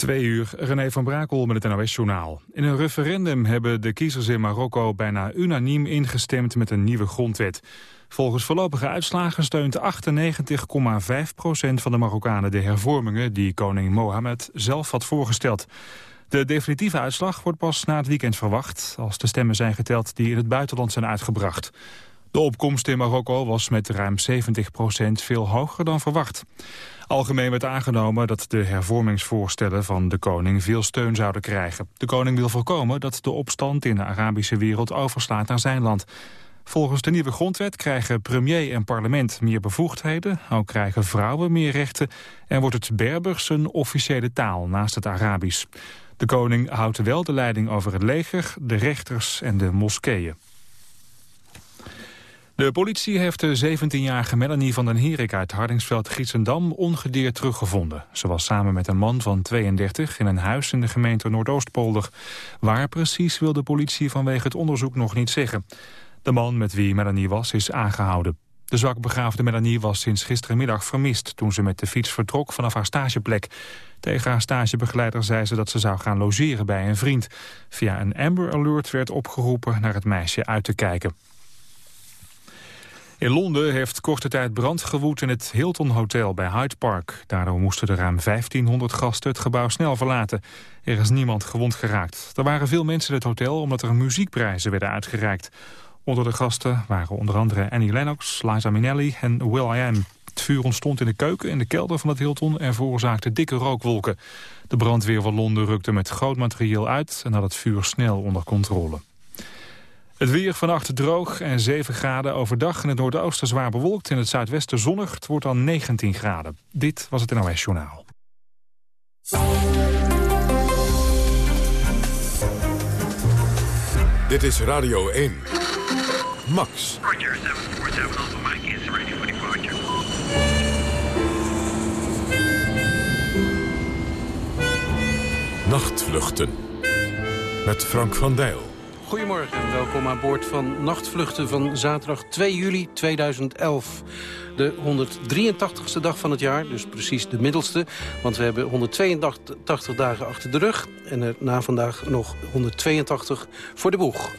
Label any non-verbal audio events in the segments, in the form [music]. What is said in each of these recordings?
Twee uur, René van Brakel met het NOS-journaal. In een referendum hebben de kiezers in Marokko bijna unaniem ingestemd met een nieuwe grondwet. Volgens voorlopige uitslagen steunt 98,5% van de Marokkanen de hervormingen die koning Mohammed zelf had voorgesteld. De definitieve uitslag wordt pas na het weekend verwacht, als de stemmen zijn geteld die in het buitenland zijn uitgebracht. De opkomst in Marokko was met ruim 70% veel hoger dan verwacht. Algemeen werd aangenomen dat de hervormingsvoorstellen van de koning veel steun zouden krijgen. De koning wil voorkomen dat de opstand in de Arabische wereld overslaat naar zijn land. Volgens de nieuwe grondwet krijgen premier en parlement meer bevoegdheden. Ook krijgen vrouwen meer rechten en wordt het Berbers een officiële taal naast het Arabisch. De koning houdt wel de leiding over het leger, de rechters en de moskeeën. De politie heeft de 17-jarige Melanie van den Herik uit Hardingsveld-Gietsendam ongedeerd teruggevonden. Ze was samen met een man van 32 in een huis in de gemeente Noordoostpolder. Waar precies wil de politie vanwege het onderzoek nog niet zeggen. De man met wie Melanie was is aangehouden. De zwakbegaafde Melanie was sinds gisterenmiddag vermist... toen ze met de fiets vertrok vanaf haar stageplek. Tegen haar stagebegeleider zei ze dat ze zou gaan logeren bij een vriend. Via een Amber Alert werd opgeroepen naar het meisje uit te kijken. In Londen heeft korte tijd brand gewoed in het Hilton Hotel bij Hyde Park. Daardoor moesten er ruim 1500 gasten het gebouw snel verlaten. Er is niemand gewond geraakt. Er waren veel mensen in het hotel omdat er muziekprijzen werden uitgereikt. Onder de gasten waren onder andere Annie Lennox, Liza Minnelli en Will.i.am. Het vuur ontstond in de keuken en de kelder van het Hilton en veroorzaakte dikke rookwolken. De brandweer van Londen rukte met groot materieel uit en had het vuur snel onder controle. Het weer vannacht droog en 7 graden. Overdag in het noordoosten zwaar bewolkt. In het zuidwesten zonnig. Het wordt dan 19 graden. Dit was het NOS Journaal. Dit is Radio 1. Max. Roger, 747 Alpha Mike is ready for departure. Nachtvluchten. Met Frank van Dijl. Goedemorgen en welkom aan boord van Nachtvluchten van zaterdag 2 juli 2011. De 183ste dag van het jaar, dus precies de middelste. Want we hebben 182 dagen achter de rug en er na vandaag nog 182 voor de boeg.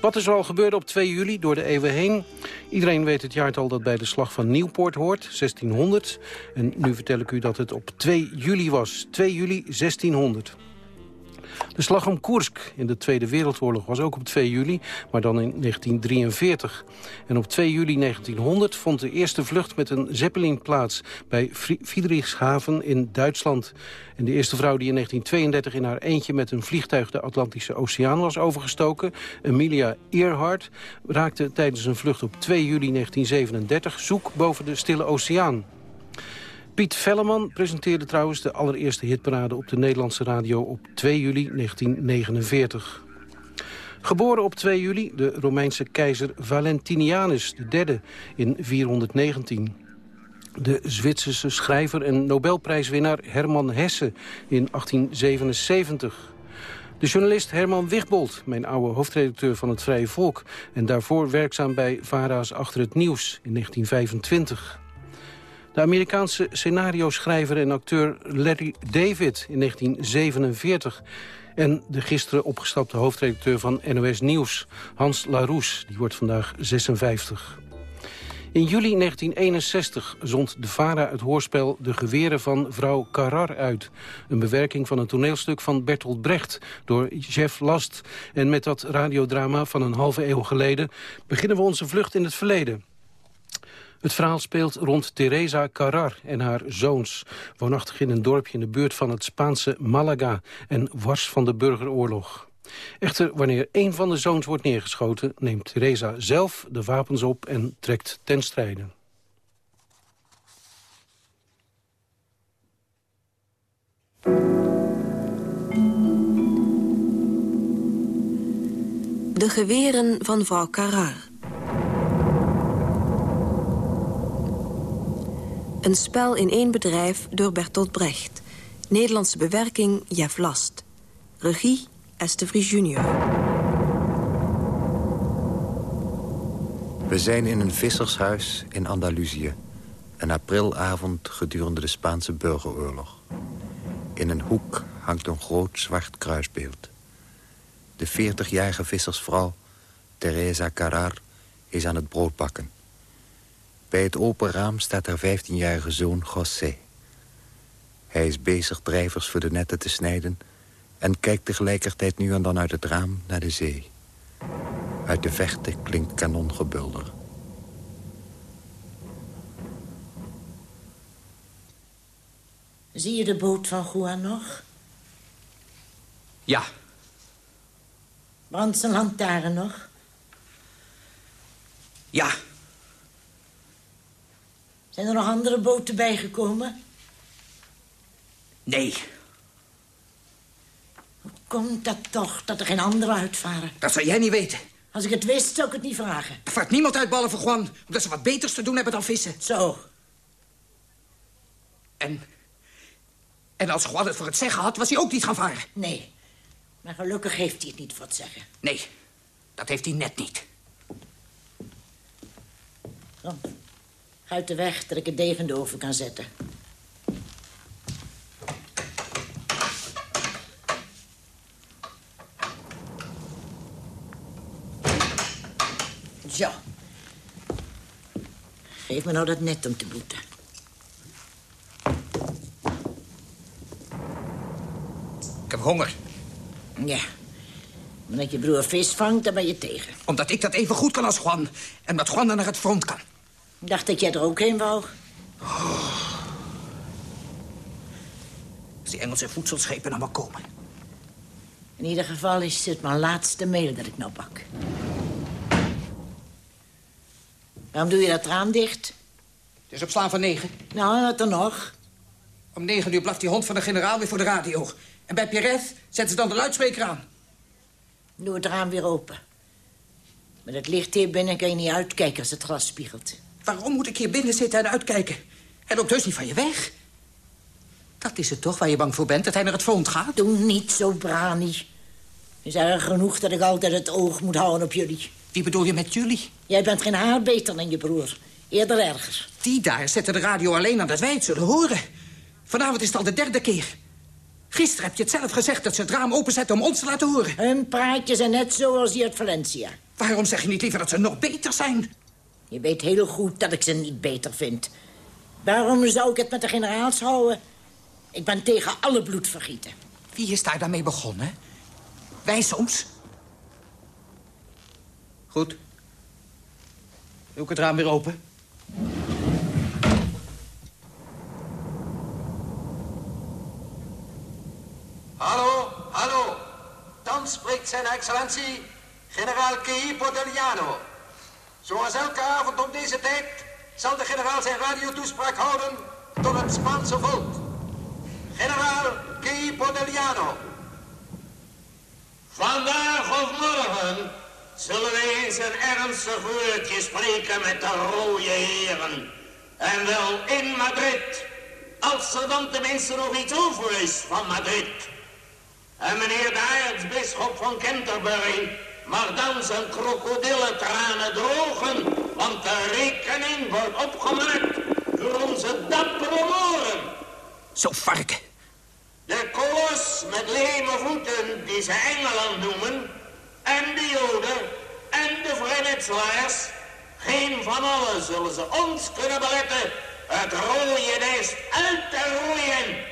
Wat is er al gebeurd op 2 juli door de eeuwen heen? Iedereen weet het jaartal dat bij de slag van Nieuwpoort hoort, 1600. En nu vertel ik u dat het op 2 juli was, 2 juli 1600. De slag om Koersk in de Tweede Wereldoorlog was ook op 2 juli, maar dan in 1943. En op 2 juli 1900 vond de eerste vlucht met een Zeppelin plaats bij Friedrichshaven in Duitsland. En de eerste vrouw die in 1932 in haar eentje met een vliegtuig de Atlantische Oceaan was overgestoken, Emilia Earhart, raakte tijdens een vlucht op 2 juli 1937 zoek boven de Stille Oceaan. Piet Velleman presenteerde trouwens de allereerste hitparade op de Nederlandse radio op 2 juli 1949. Geboren op 2 juli de Romeinse keizer Valentinianus III in 419. De Zwitserse schrijver en Nobelprijswinnaar Herman Hesse in 1877. De journalist Herman Wigbold, mijn oude hoofdredacteur van het Vrije Volk... en daarvoor werkzaam bij VARA's Achter het Nieuws in 1925. De Amerikaanse scenario-schrijver en acteur Larry David in 1947. En de gisteren opgestapte hoofdredacteur van NOS Nieuws, Hans Laroes. Die wordt vandaag 56. In juli 1961 zond de VARA het hoorspel De Geweren van vrouw Carrar uit. Een bewerking van een toneelstuk van Bertolt Brecht door Jeff Last. En met dat radiodrama van een halve eeuw geleden... beginnen we onze vlucht in het verleden. Het verhaal speelt rond Teresa Carrar en haar zoons... woonachtig in een dorpje in de buurt van het Spaanse Malaga... en wars van de burgeroorlog. Echter, wanneer één van de zoons wordt neergeschoten... neemt Teresa zelf de wapens op en trekt ten strijde. De geweren van vrouw Carrar. Een spel in één bedrijf door Bertolt Brecht. Nederlandse bewerking Jeff Last. Regie Estevries junior. We zijn in een vissershuis in Andalusië. Een aprilavond gedurende de Spaanse burgeroorlog. In een hoek hangt een groot zwart kruisbeeld. De 40-jarige vissersvrouw, Teresa Carrar, is aan het brood bakken. Bij het open raam staat haar 15-jarige zoon José. Hij is bezig drijvers voor de netten te snijden... en kijkt tegelijkertijd nu en dan uit het raam naar de zee. Uit de verte klinkt kanongebulder. Zie je de boot van Juan nog? Ja, Brandt zijn lantaarn nog? ja. Zijn er nog andere boten bijgekomen? Nee, Hoe komt dat toch dat er geen andere uitvaren? dat zou jij niet weten. Als ik het wist, zou ik het niet vragen. Er vaart niemand uit behalve Juan, omdat ze wat beters te doen hebben dan vissen. Zo, En... En als Juan het voor het zeggen had, was hij ook niet gaan varen. nee. Maar gelukkig heeft hij het niet voor het zeggen. Nee, dat heeft hij net niet. Kom, uit de weg dat ik het deeg in de oven kan zetten. Zo. Geef me nou dat net om te boeten. Ik heb honger, Ja. Maar dat je broer vis vangt, dan ben je tegen. omdat ik dat even goed kan als Juan. En dat Juan dan naar het front kan. Ik dacht dat jij er ook heen wou. Als die Engelse voedselschepen nou maar komen. In ieder geval is het mijn laatste mail dat ik nou bak. Waarom doe je dat raam dicht? Het is op slaan van negen. Nou, wat dan nog? Om negen uur blaft die hond van de generaal weer voor de radio. En bij Pierre zetten ze dan de luidspreker aan. Doe het raam weer open. Met het licht hier binnen kan je niet uitkijken als het glas spiegelt. Waarom moet ik hier binnen zitten en uitkijken? Hij loopt dus niet van je weg. Dat is het toch waar je bang voor bent, dat hij naar het front gaat? Doe niet zo, Brani. Het is erg genoeg dat ik altijd het oog moet houden op jullie. Wie bedoel je met jullie? Jij bent geen haar beter dan je broer. Eerder erger. Die daar zetten de radio alleen aan dat wij het zullen horen. Vanavond is het al de derde keer. Gisteren heb je het zelf gezegd dat ze het raam openzetten om ons te laten horen. Hun praatjes zijn net zoals die uit Valencia. Waarom zeg je niet liever dat ze nog beter zijn? Je weet heel goed dat ik ze niet beter vind. Waarom zou ik het met de generaals houden? Ik ben tegen alle bloedvergieten. Wie is daar daarmee begonnen? Wij soms? Goed. Doe ik het raam weer open? Hallo, hallo. Dan spreekt zijn excellentie generaal Kei Podeliano. Zoals elke avond om deze tijd zal de generaal zijn radiotoespraak houden tot het Spaanse volk. Generaal Kei Podeliano. Vandaag of morgen zullen wij eens een ernstig woordje spreken met de rode heren. En wel in Madrid. Als er dan tenminste nog iets over is van Madrid. En meneer de aartsbisschop van Canterbury mag dan zijn krokodillentranen drogen. Want de rekening wordt opgemaakt door onze dappere moren. Zo varken. De kolos met leme voeten die ze Engeland noemen. En de Joden en de vrijmetselaars. Geen van allen zullen ze ons kunnen beletten het rode nest uit te roeien.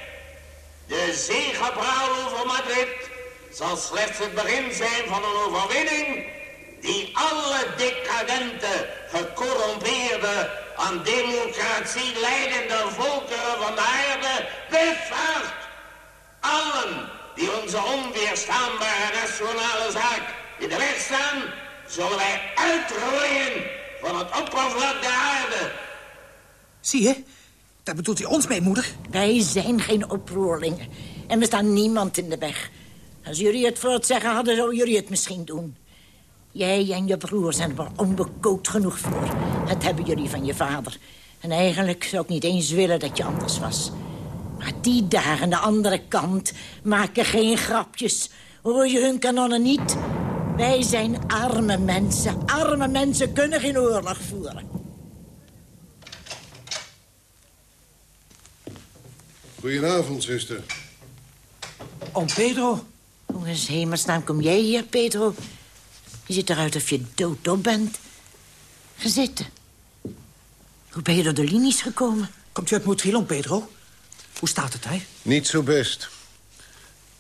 De zegepraal over Madrid zal slechts het begin zijn van een overwinning die alle decadente, gecorrumpeerde, aan democratie leidende volkeren van de aarde bevaart. Allen die onze onweerstaanbare nationale zaak in de weg staan, zullen wij uitroeien van het oppervlak der aarde. Zie je? Daar bedoelt hij ons mee, moeder. Wij zijn geen oproerlingen. En we staan niemand in de weg. Als jullie het voor het zeggen hadden, zouden jullie het misschien doen. Jij en je broer zijn er wel onbekookt genoeg voor. Het hebben jullie van je vader. En eigenlijk zou ik niet eens willen dat je anders was. Maar die daar aan de andere kant maken geen grapjes. Hoor je hun kanonnen niet? Wij zijn arme mensen. Arme mensen kunnen geen oorlog voeren. Goedenavond, zuster. Oom Pedro. Hoe in hemelsnaam kom jij hier, Pedro? Je ziet eruit of je doodop bent. Ga zitten. Hoe ben je door de linies gekomen? Komt u uit Motril, oom Pedro? Hoe staat het, hè? Niet zo best.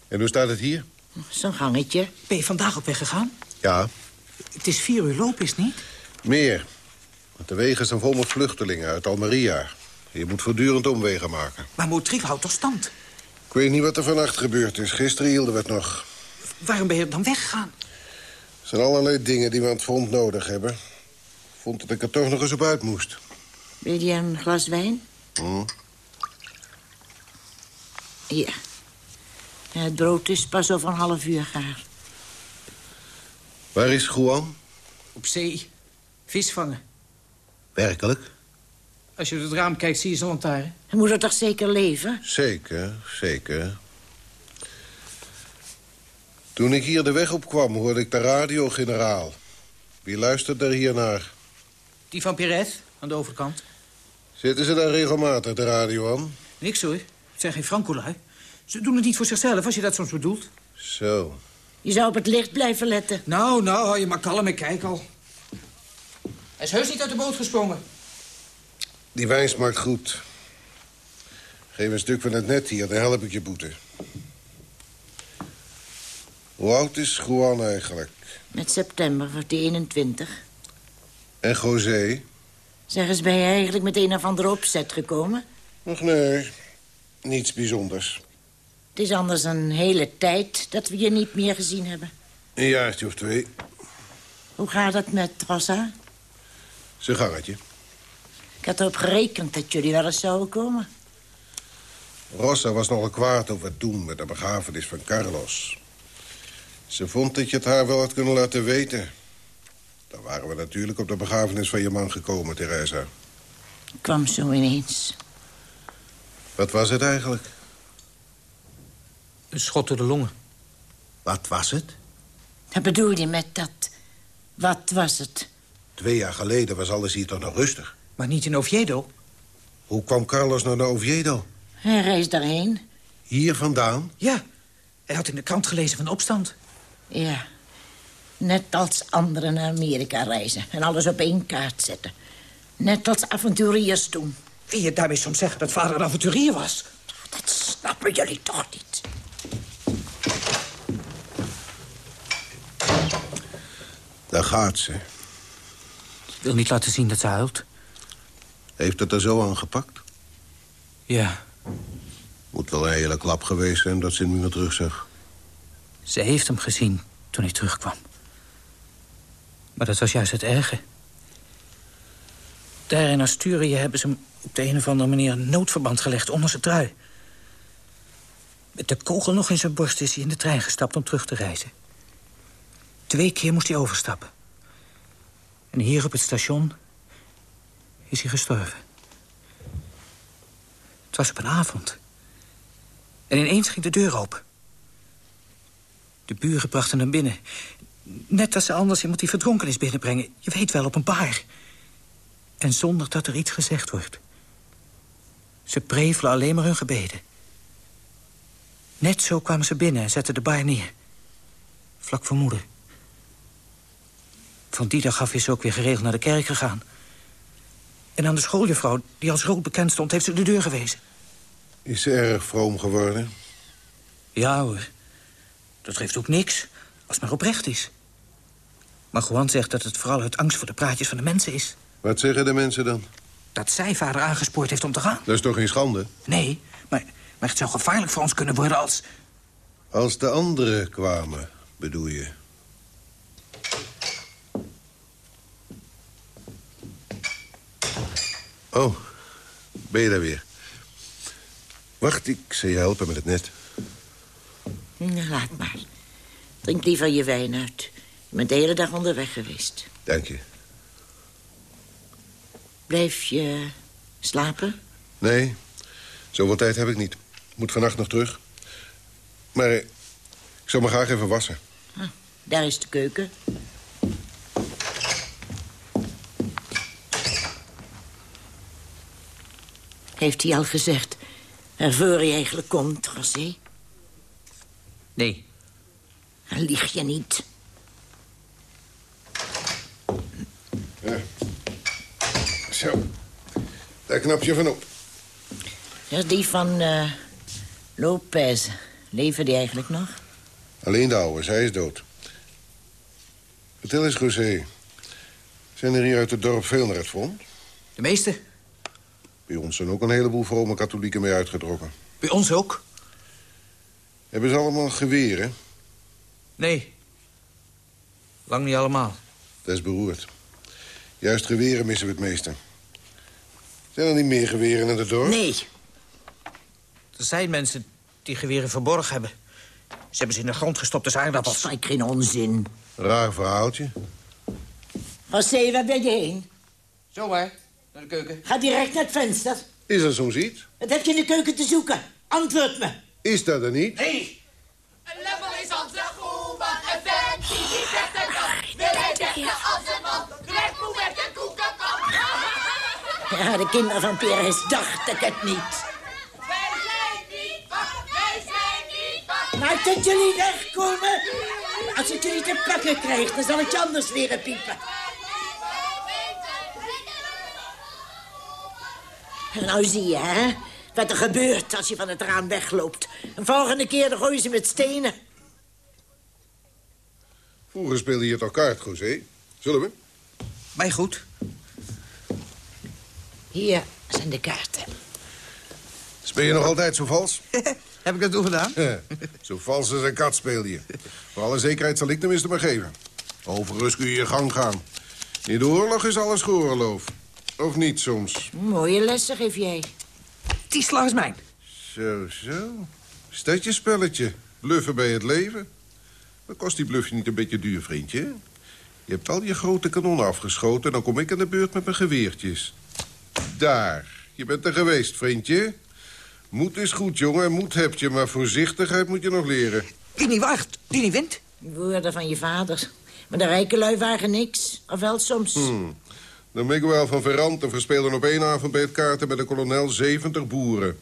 En hoe staat het hier? Zo'n gangetje. Ben je vandaag op weg gegaan? Ja, Het is vier uur loop, is het niet? meer. Want de wegen zijn vol met vluchtelingen uit Almeria. Je moet voortdurend omwegen maken. Maar Motril houdt toch stand? Ik weet niet wat er vannacht gebeurd is. Gisteren hielden we het nog. Waarom ben je dan weggegaan? Er zijn allerlei dingen die we aan het front nodig hebben. Ik vond dat ik er toch nog eens op uit moest. Wil je een glas wijn? Hm? Hier. Ja, het brood is pas over een half uur gaar. Waar is Juan? Op zee. Vis vangen. Werkelijk? Als je door het raam kijkt, zie je zijn lantaarn. Hij moet er toch zeker leven? Zeker, zeker. Toen ik hier de weg op kwam, hoorde ik de radio-generaal. Wie luistert er hier naar? Die van Perez, aan de overkant. Zitten ze daar regelmatig de radio aan? Niks hoor. Het zijn geen francolui. Ze doen het niet voor zichzelf, als je dat soms bedoelt. Zo. Je zou op het licht blijven letten. Nou, nou, hou je maar kalm, ik kijk al. Hij is heus niet uit de boot gesprongen. Die wijn smaakt goed. Geef een stuk van het net hier, dan help ik je boete. Hoe oud is Juan eigenlijk? Met september wordt hij 21. En José? Zeg eens, ben je eigenlijk met een of andere opzet gekomen? Ach nee, niets bijzonders. Het is anders een hele tijd dat we je niet meer gezien hebben. Een jaartje of twee. Hoe gaat het met Rossa? Zijn gangetje. Ik had erop gerekend dat jullie wel eens zouden komen. Rossa was nogal kwaad over toen met de begrafenis van Carlos. Ze vond dat je het haar wel had kunnen laten weten. Dan waren we natuurlijk op de begrafenis van je man gekomen, Theresa. Ik kwam zo ineens. Wat was het eigenlijk? Een schot door de longen. Wat was het? Wat bedoel je met dat? Wat was het? Twee jaar geleden was alles hier toch nog rustig. Maar niet in Oviedo. Hoe kwam Carlos naar de Oviedo? Hij reist daarheen. Hier vandaan? Ja, hij had in de krant gelezen van de opstand. Ja. Net als anderen naar Amerika reizen. En alles op één kaart zetten. Net als avonturiers doen. Wil je daarmee soms zeggen dat vader een avonturier was? Dat snappen jullie toch niet? Daar gaat ze. Ik wil niet laten zien dat ze huilt. Heeft het er zo aangepakt? Ja, Moet wel een hele klap geweest zijn dat ze hem niet meer terugzag. ze heeft hem gezien toen hij terugkwam. Maar dat was juist het erge. Daar in Asturië hebben ze hem op de een of andere manier... een noodverband gelegd onder zijn trui. Met de kogel nog in zijn borst is hij in de trein gestapt om terug te reizen. Twee keer moest hij overstappen. En hier op het station is hij gestorven. Het was op een avond. En ineens ging de deur open. De buren brachten hem binnen. Net als ze anders iemand die verdronken is binnenbrengen. Je weet wel, op een bar. En zonder dat er iets gezegd wordt. Ze prevelen alleen maar hun gebeden. Net zo kwamen ze binnen en zetten de bar neer. Vlak voor moeder. Van die dag af is ze ook weer geregeld naar de kerk gegaan. En aan de schooljuffrouw, die als rood bekend stond, heeft ze de deur gewezen. Is ze erg vroom geworden? Ja hoor. Dat geeft ook niks, als het maar oprecht is. Maar Juan zegt dat het vooral uit angst voor de praatjes van de mensen is. Wat zeggen de mensen dan? Dat zij vader aangespoord heeft om te gaan. Dat is toch geen schande? Nee, maar, maar het zou gevaarlijk voor ons kunnen worden als... Als de anderen kwamen, bedoel je? Oh, ben je daar weer? Wacht, ik zal je helpen met het net. Nou, laat maar. Drink liever je wijn uit. Je bent de hele dag onderweg geweest. Dank je. Blijf je slapen? Nee, zoveel tijd heb ik niet. Moet vannacht nog terug. Maar eh, ik zou me graag even wassen. Ah, daar is de keuken. Heeft hij al gezegd waarvoor hij eigenlijk komt, José? Nee. Dan lieg je niet. Ja. Zo. Daar knap je van op. Dat is die van eh Lopez. Leven die eigenlijk nog? Alleen de oude, zij is dood. Vertel eens, José. Zijn er hier uit het dorp veel naar het front? De meeste. Bij ons zijn ook een heleboel vrome katholieken mee uitgetrokken. Bij ons ook? Hebben ze allemaal geweren? Nee. Lang niet allemaal. Dat is beroerd. Juist geweren missen we het meeste. Zijn er niet meer geweren in het dorp? Nee. Er zijn mensen die geweren verborgen hebben. Ze hebben ze in de grond gestopt als aardappels. Strijk geen onzin. Raar verhaaltje. José, waar ben je heen? Zo maar, naar de keuken. Ga direct naar het venster. Is er soms iets? Wat heb je in de keuken te zoeken? Antwoord me. Is dat er niet? Nee! Een lemmel is onze goeman, een vent die niet zegt en kan. Wil hij vechten als een man, krijgt moe met een koekenpan. Ja, de kinderen van Peres dacht ik het niet. Wij zijn niet bang, wij zijn niet bang. Maar dat jullie wegkomen. Als ik jullie te pakken krijg, dan zal ik je anders leren piepen. En nou zie je, hè? Wat er gebeurt als je van het raam wegloopt. Een volgende keer dan gooi je ze met stenen. Vroeger speelde je toch kaart, José? Zullen we? Mij goed. Hier zijn de kaarten. Speel je nog altijd zo vals? [laughs] Heb ik dat toen gedaan? zo vals als een kat speel je. Voor alle zekerheid zal ik tenminste maar geven. Overigens kun je je gang gaan. In de oorlog is alles geoorloof. Of niet soms? Mooie lessen geef jij. Die slag is mijn. Zo, zo. Is dat je spelletje? Bluffen bij het leven? Wat kost die bluffje niet een beetje duur, vriendje? Je hebt al je grote kanonnen afgeschoten... dan kom ik aan de beurt met mijn geweertjes. Daar. Je bent er geweest, vriendje. Moed is goed, jongen. Moed heb je, maar voorzichtigheid moet je nog leren. Die niet wacht, die niet wint. Woorden van je vader. Maar de rijke lui waren niks. Of wel soms. Hmm. De Miguel van Verrante verspeelde op één avond bij het kaarten... met de kolonel 70 boeren.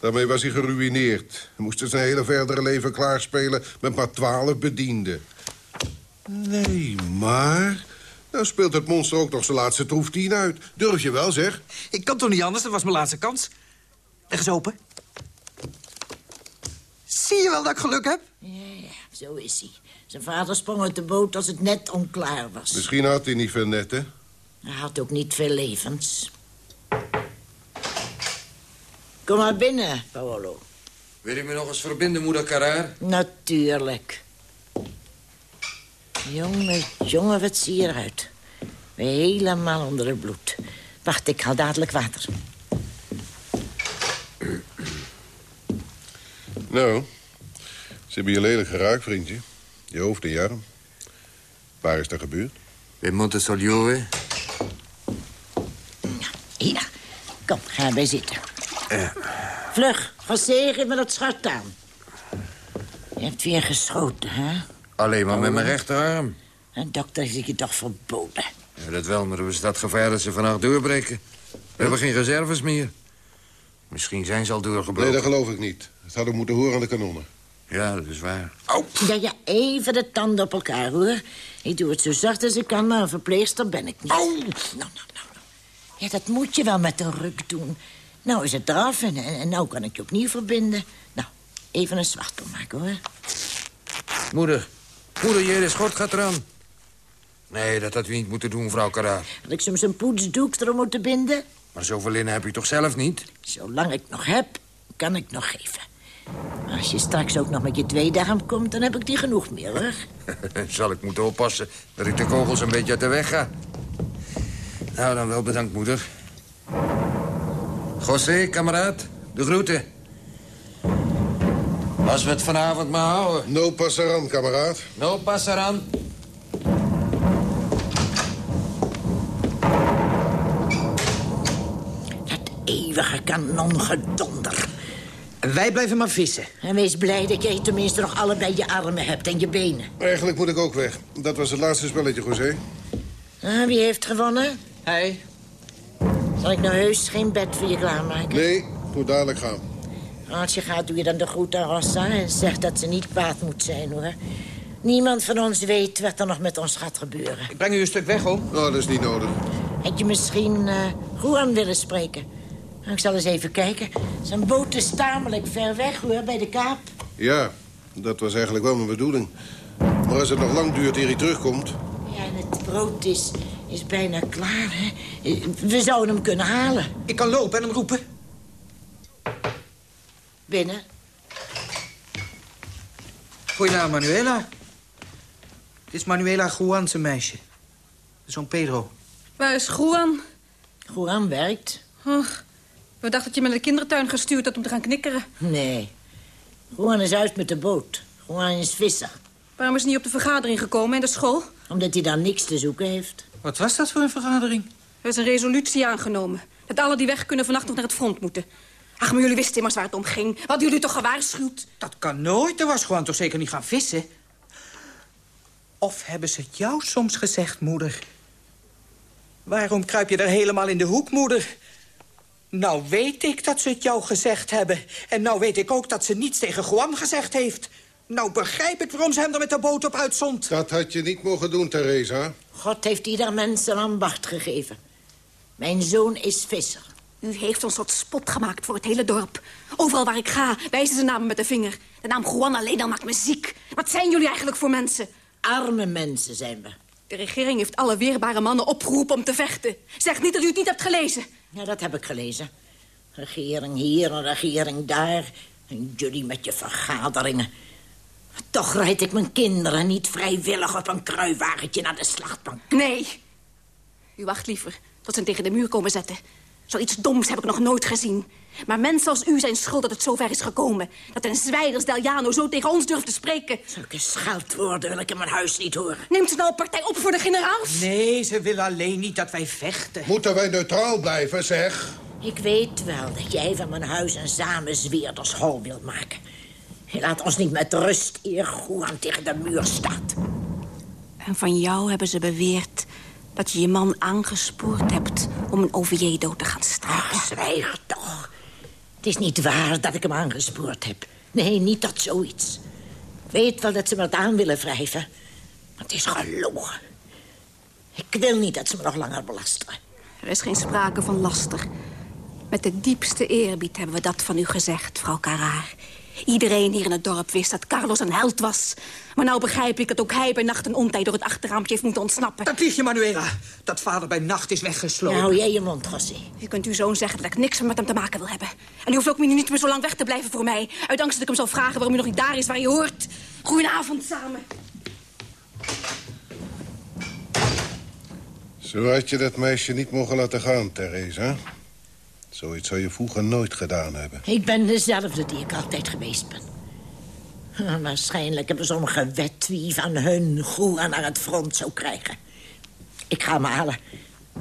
Daarmee was hij geruïneerd. Hij moest zijn hele verdere leven klaarspelen met maar 12 bedienden. Nee, maar... Nou speelt het monster ook nog zijn laatste troef tien uit. Durf je wel, zeg? Ik kan toch niet anders, dat was mijn laatste kans. Leg eens open. Zie je wel dat ik geluk heb? Ja, ja, zo is hij. Zijn vader sprong uit de boot als het net onklaar was. Misschien had hij niet veel net, hè? Hij had ook niet veel levens. Kom maar binnen, Paolo. Wil je me nog eens verbinden, moeder Carrère? Natuurlijk. Jongen, jongen, wat zie je eruit. Weer helemaal onder het bloed. Wacht, ik haal dadelijk water. Nou, ze hebben je lelijk geraakt, vriendje. Je hoofd en je arm. Waar is dat gebeurd? Bij Montesoliore. Hier, kom, ga bij zitten. Vlug, José, geef me dat schart aan. Je hebt weer geschoten, hè? Alleen maar met mijn rechterarm. En dokter is je toch verboden. Ja, dat wel, maar er bestaat gevaar dat ze vannacht doorbreken. We hebben geen reserves meer. Misschien zijn ze al doorgebroken. Nee, dat geloof ik niet. Het hadden we moeten horen aan de kanonnen. Ja, dat is waar. Ja, ja, even de tanden op elkaar, hoor. Ik doe het zo zacht als ik kan, maar een verpleegster ben ik niet. Nou, nou, nou, nou. Ja, dat moet je wel met een ruk doen. Nou is het eraf en, en, en nou kan ik je opnieuw verbinden. Nou, even een zwart maken, hoor. Moeder, moeder, je schort gaat eraan. Nee, dat had u niet moeten doen, vrouw Carrère. Had ik soms een poetsdoek erom moeten binden? Maar zoveel linnen heb je toch zelf niet? Zolang ik nog heb, kan ik nog geven. Maar als je straks ook nog met je tweedarm komt, dan heb ik die genoeg meer, hoor. [laughs] Zal ik moeten oppassen dat ik de kogels een beetje uit de weg ga. Nou, dan wel bedankt, moeder. José, kameraad, de groeten. Als we het vanavond maar houden. No passaran, kameraad. No passaran. Eeuwige kanongedonder. Wij blijven maar vissen. En wees blij dat jij tenminste nog allebei je armen hebt en je benen. Eigenlijk moet ik ook weg. Dat was het laatste spelletje, José. Ah, wie heeft gewonnen? Hij. Zal ik nou heus geen bed voor je klaarmaken? Nee, ik moet dadelijk gaan. Als je gaat, doe je dan de groet aan Rossa... en zegt dat ze niet kwaad moet zijn, hoor. Niemand van ons weet wat er nog met ons gaat gebeuren. Ik breng u een stuk weg, hoor. Nou, dat is niet nodig. Had je misschien eh Juan willen spreken? Nou, Ik zal eens even kijken. Zijn boot is tamelijk ver weg, hoor, bij de kaap. Ja, dat was eigenlijk wel mijn bedoeling. Maar als het nog lang duurt eer hij terugkomt... Ja, en het brood is, is bijna klaar, hè. We zouden hem kunnen halen. Ik kan lopen en hem roepen. Binnen. Goeienaam, Manuela. Het is Manuela Juan, zijn meisje. De zoon Pedro. Waar is Juan? Juan werkt. Och, we dachten dat je met de kindertuin gestuurd had om te gaan knikkeren. Nee. Juan is uit met de boot. Juan is visser. Waarom is hij niet op de vergadering gekomen in de school? Omdat hij daar niks te zoeken heeft. Wat was dat voor een vergadering? Er is een resolutie aangenomen. Dat alle die weg kunnen vannacht nog naar het front moeten. Ach, maar jullie wisten immers waar het om ging. Wat hadden jullie toch gewaarschuwd? Dat kan nooit. Er was gewoon toch zeker niet gaan vissen? Of hebben ze het jou soms gezegd, moeder? Waarom kruip je er helemaal in de hoek, moeder? Nou weet ik dat ze het jou gezegd hebben. En nou weet ik ook dat ze niets tegen Juan gezegd heeft. Nou begrijp ik waarom ze hem er met de boot op uitzond. Dat had je niet mogen doen, Theresa. God heeft ieder mens een ambacht gegeven. Mijn zoon is visser. U heeft ons tot spot gemaakt voor het hele dorp. Overal waar ik ga, wijzen ze naar me met de vinger. De naam Juan alleen al maakt me ziek. Wat zijn jullie eigenlijk voor mensen? Arme mensen zijn we. De regering heeft alle weerbare mannen opgeroepen om te vechten. Zeg niet dat u het niet hebt gelezen. Ja, dat heb ik gelezen. Regering hier en regering daar. En jullie met je vergaderingen. Toch rijd ik mijn kinderen niet vrijwillig op een kruiwagentje naar de slachtbank. Nee. U wacht liever tot ze hem tegen de muur komen zetten. Zoiets doms heb ik nog nooit gezien. Maar mensen als u zijn schuld dat het zover is gekomen. Dat een zwijders Deliano zo tegen ons durft te spreken. Zulke scheldwoorden wil ik in mijn huis niet horen. Neemt ze nou partij op voor de generaals? Nee, ze willen alleen niet dat wij vechten. Moeten wij neutraal blijven, zeg? Ik weet wel dat jij van mijn huis een samenzweerdershol wilt maken. Laat ons niet met rust eer Juan tegen de muur staat. En van jou hebben ze beweerd dat je je man aangespoord hebt... om een Oviedo te gaan strijken. Zwijg toch. Het is niet waar dat ik hem aangespoord heb. Nee, niet dat zoiets. Ik weet wel dat ze me het aan willen wrijven. Maar het is gelogen. Ik wil niet dat ze me nog langer belasteren. Er is geen sprake van laster. Met de diepste eerbied hebben we dat van u gezegd, vrouw Carraar. Iedereen hier in het dorp wist dat Carlos een held was. Maar nou begrijp ik dat ook hij bij nacht en ontijd door het achterraampje heeft moeten ontsnappen. Dat lieg je, Manuela. Dat vader bij nacht is weggeslopen. Nou, jij je mond, José. U kunt uw zoon zeggen dat ik niks meer met hem te maken wil hebben. En u hoeft ook niet meer zo lang weg te blijven voor mij. Uit angst dat ik hem zal vragen waarom u nog niet daar is waar je hoort. Goedenavond samen. Zo had je dat meisje niet mogen laten gaan, Theresa. Zoiets zou je vroeger nooit gedaan hebben. Ik ben dezelfde die ik altijd geweest ben. Ah, Waarschijnlijk hebben ze om gewet wie van hun Juan naar het front zou krijgen. Ik ga hem halen.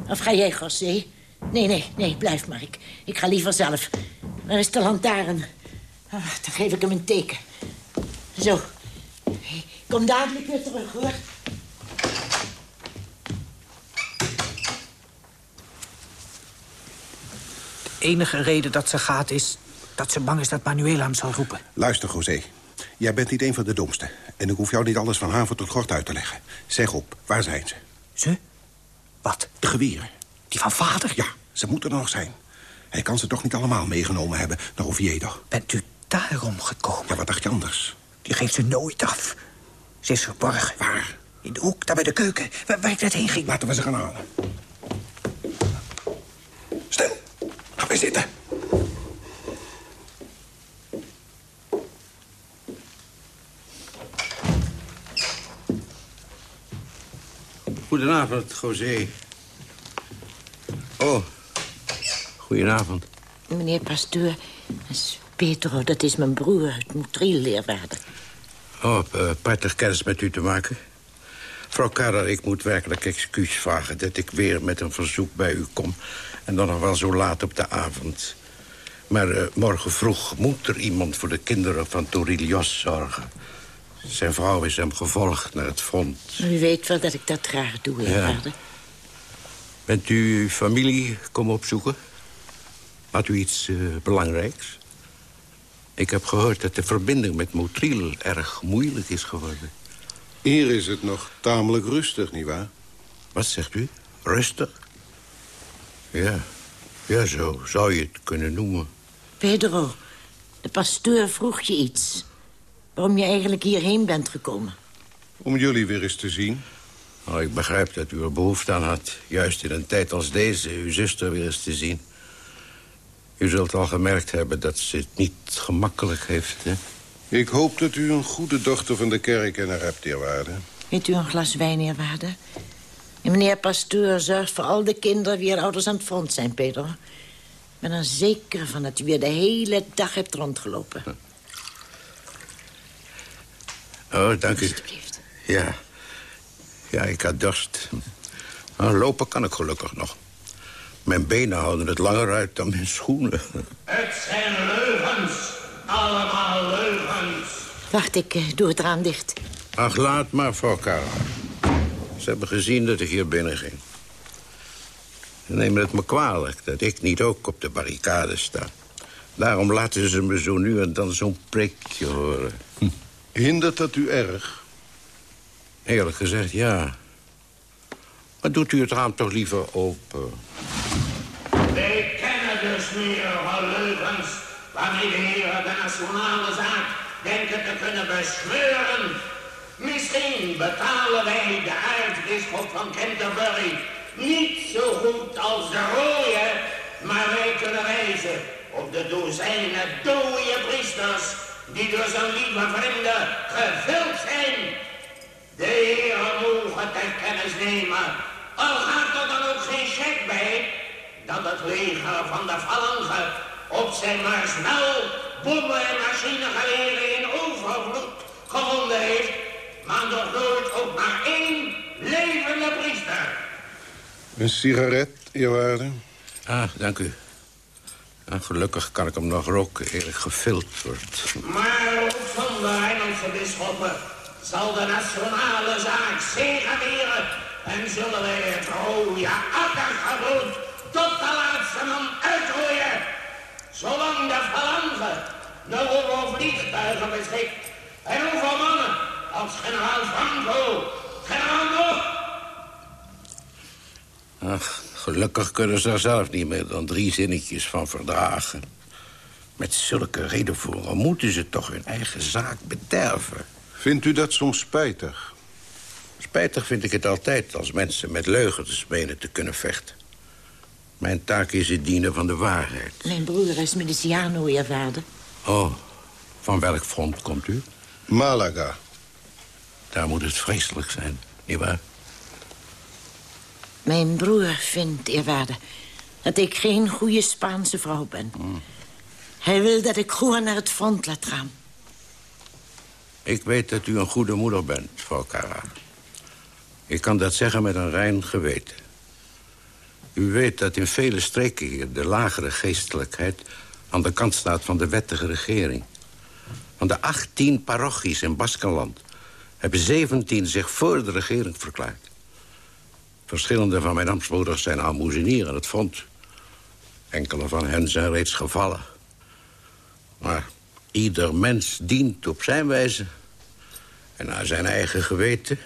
Of ga jij, José? Nee, nee, nee, blijf maar. Ik, ik ga liever zelf. Waar is de lantaarn? Ah, dan geef ik hem een teken. Zo. Kom dadelijk weer terug, hoor. Enige reden dat ze gaat is dat ze bang is dat Manuela hem zal roepen. Luister, José. Jij bent niet een van de domsten. En ik hoef jou niet alles van haven tot gort uit te leggen. Zeg op, waar zijn ze? Ze? Wat? De geweren. Die van vader? Ja, ze moeten er nog zijn. Hij kan ze toch niet allemaal meegenomen hebben naar Oviedo? Bent u daarom gekomen? Ja, wat dacht je anders? Die geeft ze nooit af. Ze is verborgen. Waar? In de hoek, daar bij de keuken, waar, waar ik net heen ging. Laten we ze gaan halen. Stil. Ga weer zitten. Goedenavond, José. Oh, goedenavond. Meneer Pasteur, dat is Pedro, dat is mijn broer uit Motrielleerwaarde. Oh, eh, prettig kennis met u te maken. Vrouw Kader, ik moet werkelijk excuus vragen... dat ik weer met een verzoek bij u kom. En dan nog wel zo laat op de avond. Maar eh, morgen vroeg moet er iemand voor de kinderen van Torilios zorgen. Zijn vrouw is hem gevolgd naar het front. U weet wel dat ik dat graag doe, hè, Ja. vader? Bent u familie komen opzoeken? Had u iets eh, belangrijks? Ik heb gehoord dat de verbinding met Motriel erg moeilijk is geworden. Hier is het nog tamelijk rustig, nietwaar? Wat zegt u? Rustig? Ja, ja zo zou je het kunnen noemen. Pedro, de pastoor vroeg je iets. Waarom je eigenlijk hierheen bent gekomen. Om jullie weer eens te zien. Oh, ik begrijp dat u er behoefte aan had. Juist in een tijd als deze uw zuster weer eens te zien. U zult al gemerkt hebben dat ze het niet gemakkelijk heeft, hè? Ik hoop dat u een goede dochter van de kerk en haar hebt, eerwaarde. Weet u een glas wijn, eerwaarde? En meneer pastoor zorgt voor al de kinderen... wie er ouders aan het front zijn, Pedro. Ik ben er zeker van dat u weer de hele dag hebt rondgelopen. Oh, dank u. Ja. Ja, ik had dorst. Nou, lopen kan ik gelukkig nog. Mijn benen houden het langer uit dan mijn schoenen. Het zijn leugens. Allemaal. Wacht, ik eh, doe het raam dicht. Ach, laat maar, vrouw Karel. Ze hebben gezien dat ik hier binnen ging. Ze nemen het me kwalijk dat ik niet ook op de barricade sta. Daarom laten ze me zo nu en dan zo'n prikje horen. Hindert dat u erg? Eerlijk gezegd, ja. Maar doet u het raam toch liever open? Wij kennen dus meer van leugens... waarmee de de nationale zaak denken te kunnen bescheuren. Misschien betalen wij de aartsbisschop van Canterbury... niet zo goed als de rooie... maar wij kunnen wijzen op de dozijnen dode priesters... die door zijn lieve vrienden gevuld zijn... De heren mogen ter kennis nemen, al gaat er dan ook geen check bij, dat het leger van de Phalange op zijn maar snel bommen en machinegeweren in overvloed gevonden heeft, maar nog nooit ook maar één levende priester. Een sigaret, eerwaarde? Ah, dank u. Ah, gelukkig kan ik hem nog roken eer ik gevild wordt. Maar ook zonder Engelse bisschoppen zal de nationale zaak zegeveren en zullen wij het rode akkergebroed tot de laatste man uitroeien. Zolang de Phalange nog over vliegtuigen beschikt en over mannen als generaal Franco, generaal Nog. Ach, gelukkig kunnen ze er zelf niet meer dan drie zinnetjes van verdragen. Met zulke redenvoeringen moeten ze toch hun eigen zaak bederven. Vindt u dat soms spijtig? Spijtig vind ik het altijd als mensen met leugens menen te kunnen vechten. Mijn taak is het dienen van de waarheid. Mijn broer is Mediciano, je vader. Oh, van welk front komt u? Malaga. Daar moet het vreselijk zijn, nietwaar? Mijn broer vindt, eerwaarde, dat ik geen goede Spaanse vrouw ben. Hij wil dat ik gewoon naar het front laat gaan. Ik weet dat u een goede moeder bent, vrouw Cara. Ik kan dat zeggen met een rein geweten. U weet dat in vele streken hier de lagere geestelijkheid... aan de kant staat van de wettige regering. Van de 18 parochies in Baskenland... hebben 17 zich voor de regering verklaard. Verschillende van mijn ambtsbroeders zijn aalmoezenier aan het front. Enkele van hen zijn reeds gevallen. Maar ieder mens dient op zijn wijze... en naar zijn eigen geweten.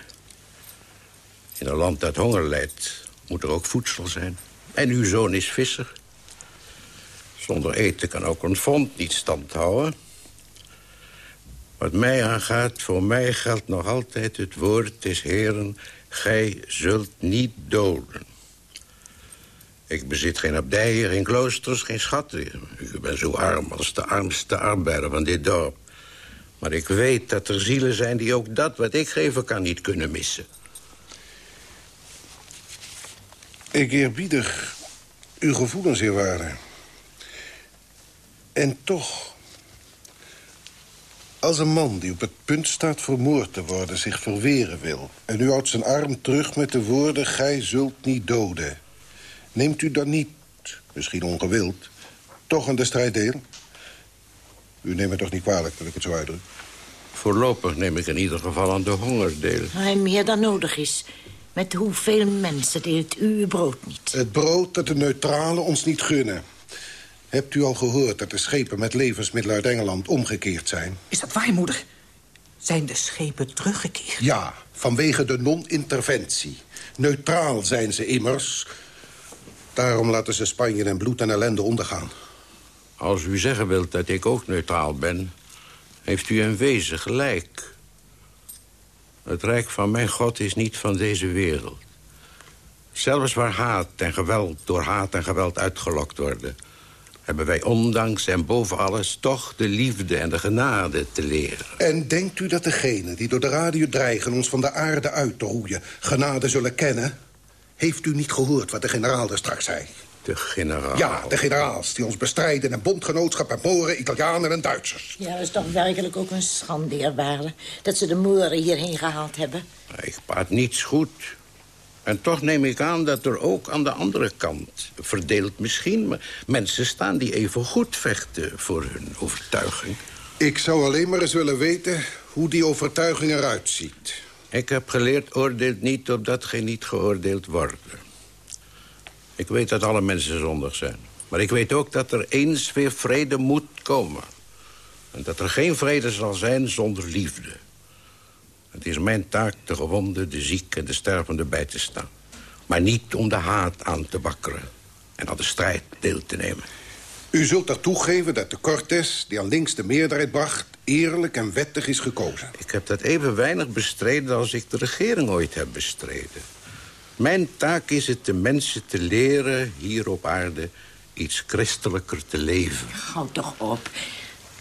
In een land dat honger lijdt, moet er ook voedsel zijn. En uw zoon is visser. Zonder eten kan ook een front niet stand houden. Wat mij aangaat, voor mij geldt nog altijd het woord des Heren... gij zult niet doden. Ik bezit geen abdijen, geen kloosters, geen schatten. Ik ben zo arm als de armste arbeider van dit dorp. Maar ik weet dat er zielen zijn die ook dat wat ik geven kan niet kunnen missen. Ik eerbiedig uw gevoelens, eerwaarde. En toch... Als een man die op het punt staat vermoord te worden... zich verweren wil... en u houdt zijn arm terug met de woorden... gij zult niet doden... neemt u dan niet, misschien ongewild... toch aan de strijd deel? U neemt het toch niet kwalijk dat ik het zo uitdruk? Voorlopig neem ik in ieder geval aan de honger deel. Meer dan nodig is. Met hoeveel mensen deelt u uw brood niet? Het brood dat de neutralen ons niet gunnen. Hebt u al gehoord dat de schepen met levensmiddelen uit Engeland omgekeerd zijn? Is dat waar, moeder? Zijn de schepen teruggekeerd? Ja, vanwege de non-interventie. Neutraal zijn ze immers. Daarom laten ze Spanje in bloed en ellende ondergaan. Als u zeggen wilt dat ik ook neutraal ben... heeft u in wezen gelijk. Het rijk van mijn God is niet van deze wereld. Zelfs waar haat en geweld door haat en geweld uitgelokt worden... hebben wij ondanks en boven alles toch de liefde en de genade te leren. En denkt u dat degenen die door de radio dreigen ons van de aarde uit te roeien... genade zullen kennen? Heeft u niet gehoord wat de generaal er straks zei? De generaal? Ja, de generaals die ons bestrijden in bondgenootschap met Moren, Italianen en Duitsers. Ja, dat is toch werkelijk ook een schande, eerwaarde... dat ze de Moren hierheen gehaald hebben. Ik praat niets goed. En toch neem ik aan dat er ook aan de andere kant... verdeeld misschien, maar mensen staan die even goed vechten voor hun overtuiging. Ik zou alleen maar eens willen weten hoe die overtuiging eruit ziet. Ik heb geleerd, oordeelt niet opdat gij niet geoordeeld wordt. Ik weet dat alle mensen zondig zijn. Maar ik weet ook dat er eens weer vrede moet komen. En dat er geen vrede zal zijn zonder liefde. Het is mijn taak de gewonde, de ziek en de stervende bij te staan. Maar niet om de haat aan te wakkeren. En aan de strijd deel te nemen. U zult er toegeven dat de Cortes, die aan links de meerderheid bracht... eerlijk en wettig is gekozen. Ik heb dat even weinig bestreden als ik de regering ooit heb bestreden. Mijn taak is het de mensen te leren hier op aarde iets christelijker te leven. Houd toch op.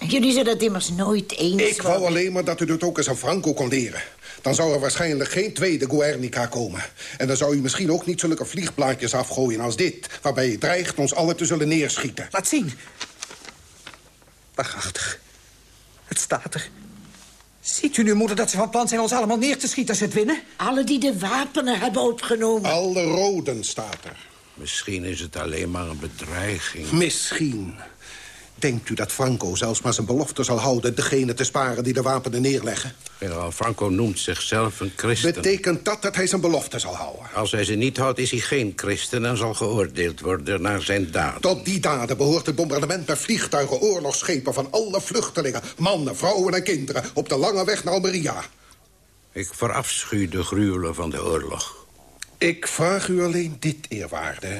Jullie zullen het immers nooit eens Ik wou alleen maar dat u het ook eens aan Franco kon leren. Dan zou er waarschijnlijk geen tweede Guernica komen. En dan zou u misschien ook niet zulke vliegplaatjes afgooien als dit... waarbij je dreigt ons allen te zullen neerschieten. Laat zien. Waarachtig. Het staat er. Ziet u nu, moeder, dat ze van plan zijn ons allemaal neer te schieten als ze het winnen? Alle die de wapenen hebben opgenomen. Alle roden staat er. Misschien is het alleen maar een bedreiging. Misschien. Denkt u dat Franco zelfs maar zijn belofte zal houden... degene te sparen die de wapenen neerleggen? Generaal Franco noemt zichzelf een christen. Betekent dat dat hij zijn belofte zal houden? Als hij ze niet houdt, is hij geen christen... en zal geoordeeld worden naar zijn daden. Tot die daden behoort het bombardement met vliegtuigen, oorlogsschepen... van alle vluchtelingen, mannen, vrouwen en kinderen... op de lange weg naar Almeria. Ik verafschuw de gruwelen van de oorlog. Ik vraag u alleen dit, eerwaarde.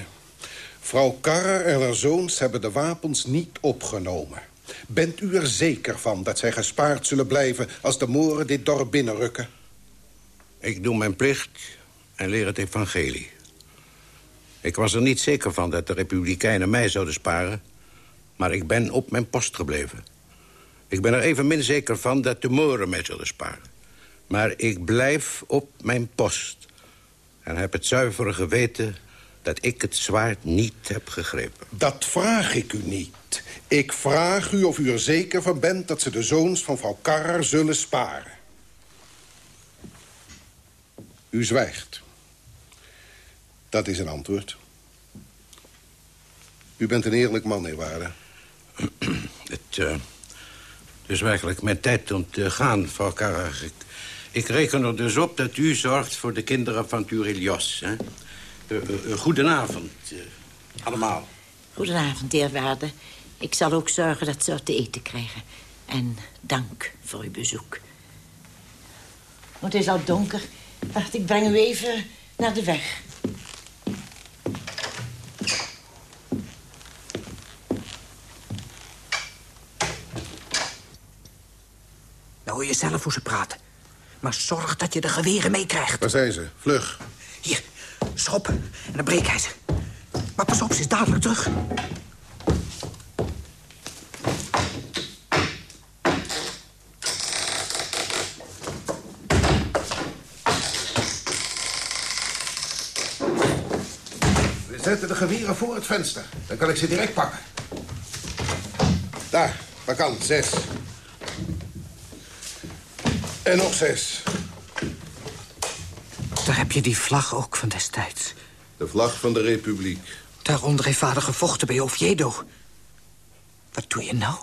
Vrouw Karrer en haar zoons hebben de wapens niet opgenomen. Bent u er zeker van dat zij gespaard zullen blijven... als de Moren dit dorp binnenrukken? Ik doe mijn plicht en leer het evangelie. Ik was er niet zeker van dat de republikeinen mij zouden sparen... maar ik ben op mijn post gebleven. Ik ben er evenmin zeker van dat de Moren mij zullen sparen. Maar ik blijf op mijn post... en heb het zuivere geweten dat ik het zwaard niet heb gegrepen. Dat vraag ik u niet. Ik vraag u of u er zeker van bent dat ze de zoons van vrouw Karrer zullen sparen. U zwijgt. Dat is een antwoord. U bent een eerlijk man, eerwaarde. [clears throat] Het uh, is werkelijk mijn tijd om te gaan, vrouw Karrer. Ik, ik reken er dus op dat u zorgt voor de kinderen van Turilios. Hè? Uh, uh, goedenavond, allemaal. Goedenavond, eerwaarde. Ik zal ook zorgen dat ze wat te eten krijgen. En dank voor uw bezoek. Het is al donker. Wacht, ik breng u even naar de weg. Nou hoor je zelf hoe ze praten. Maar zorg dat je de geweren meekrijgt. Waar zijn ze? Vlug. Hier, En dan breek hij ze. Maar pas op, ze is dadelijk terug. We zetten de geweren voor het venster. Dan kan ik ze direct pakken. Daar, dat kan. Zes. En nog zes. Daar heb je die vlag ook van destijds. De vlag van de Republiek. Daaronder heeft vader gevochten bij Oviedo. Wat doe je nou?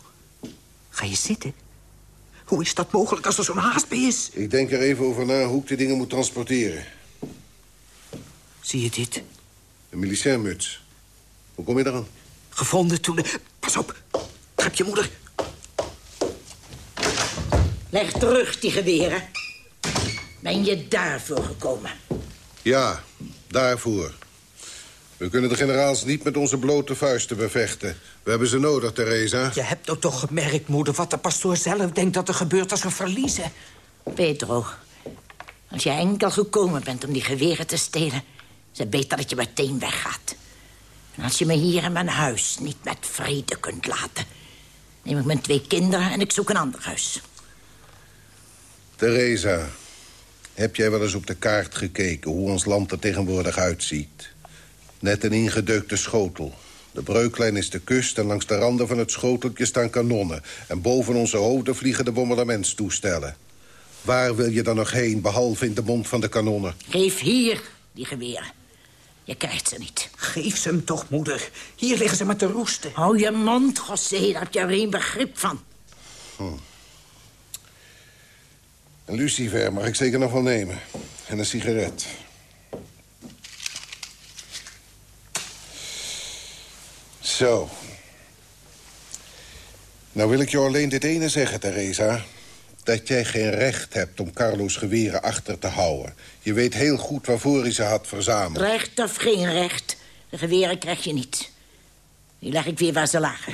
Ga je zitten? Hoe is dat mogelijk als er zo'n haast bij is? Ik denk er even over na hoe ik de dingen moet transporteren. Zie je dit? Een militairmuts. Hoe kom je eraan? gevonden toen... De... Pas op, trap je moeder. Leg terug die geweren. Ben je daarvoor gekomen? Ja, daarvoor. We kunnen de generaals niet met onze blote vuisten bevechten. We hebben ze nodig, Theresa. Je hebt ook toch gemerkt, moeder, wat de pastoor zelf denkt dat er gebeurt als we verliezen. Pedro, als je enkel gekomen bent om die geweren te stelen... is het beter dat je meteen weggaat. En als je me hier in mijn huis niet met vrede kunt laten... neem ik mijn twee kinderen en ik zoek een ander huis. Theresa, heb jij wel eens op de kaart gekeken... hoe ons land er tegenwoordig uitziet? Net een ingedeukte schotel. De breuklijn is de kust en langs de randen van het schoteltje staan kanonnen. En boven onze hoofden vliegen de bombardementstoestellen. Waar wil je dan nog heen, behalve in de mond van de kanonnen? Geef hier die geweren. Je krijgt ze niet. Geef ze hem toch, moeder. Hier liggen ze maar te roesten. Hou je mond, José, daar heb je er geen begrip van. Hm. Een lucifer mag ik zeker nog wel nemen. En een sigaret. Zo. Nou wil ik je alleen dit ene zeggen, Theresa. Dat jij geen recht hebt om Carlo's geweren achter te houden. Je weet heel goed waarvoor hij ze had verzameld. Recht of geen recht, de geweren krijg je niet. Die leg ik weer waar ze lagen.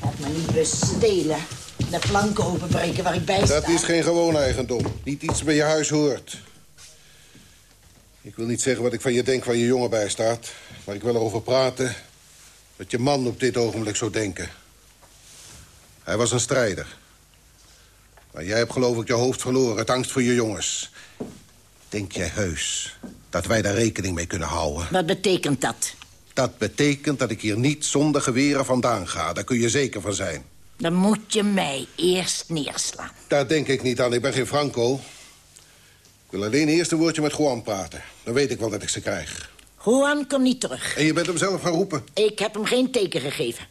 Laat me niet bestelen. De planken openbreken waar ik bij sta. Dat is geen gewoon eigendom. Niet iets bij je huis hoort. Ik wil niet zeggen wat ik van je denk waar je jongen bij staat. Maar ik wil erover praten wat je man op dit ogenblik zou denken. Hij was een strijder. Maar jij hebt geloof ik je hoofd verloren, het angst voor je jongens. Denk jij heus dat wij daar rekening mee kunnen houden? Wat betekent dat? Dat betekent dat ik hier niet zonder geweren vandaan ga. Daar kun je zeker van zijn. Dan moet je mij eerst neerslaan. Daar denk ik niet aan. Ik ben geen Franco. Ik wil alleen eerst een woordje met Juan praten. Dan weet ik wel dat ik ze krijg. Juan komt niet terug. En je bent hem zelf gaan roepen? Ik heb hem geen teken gegeven.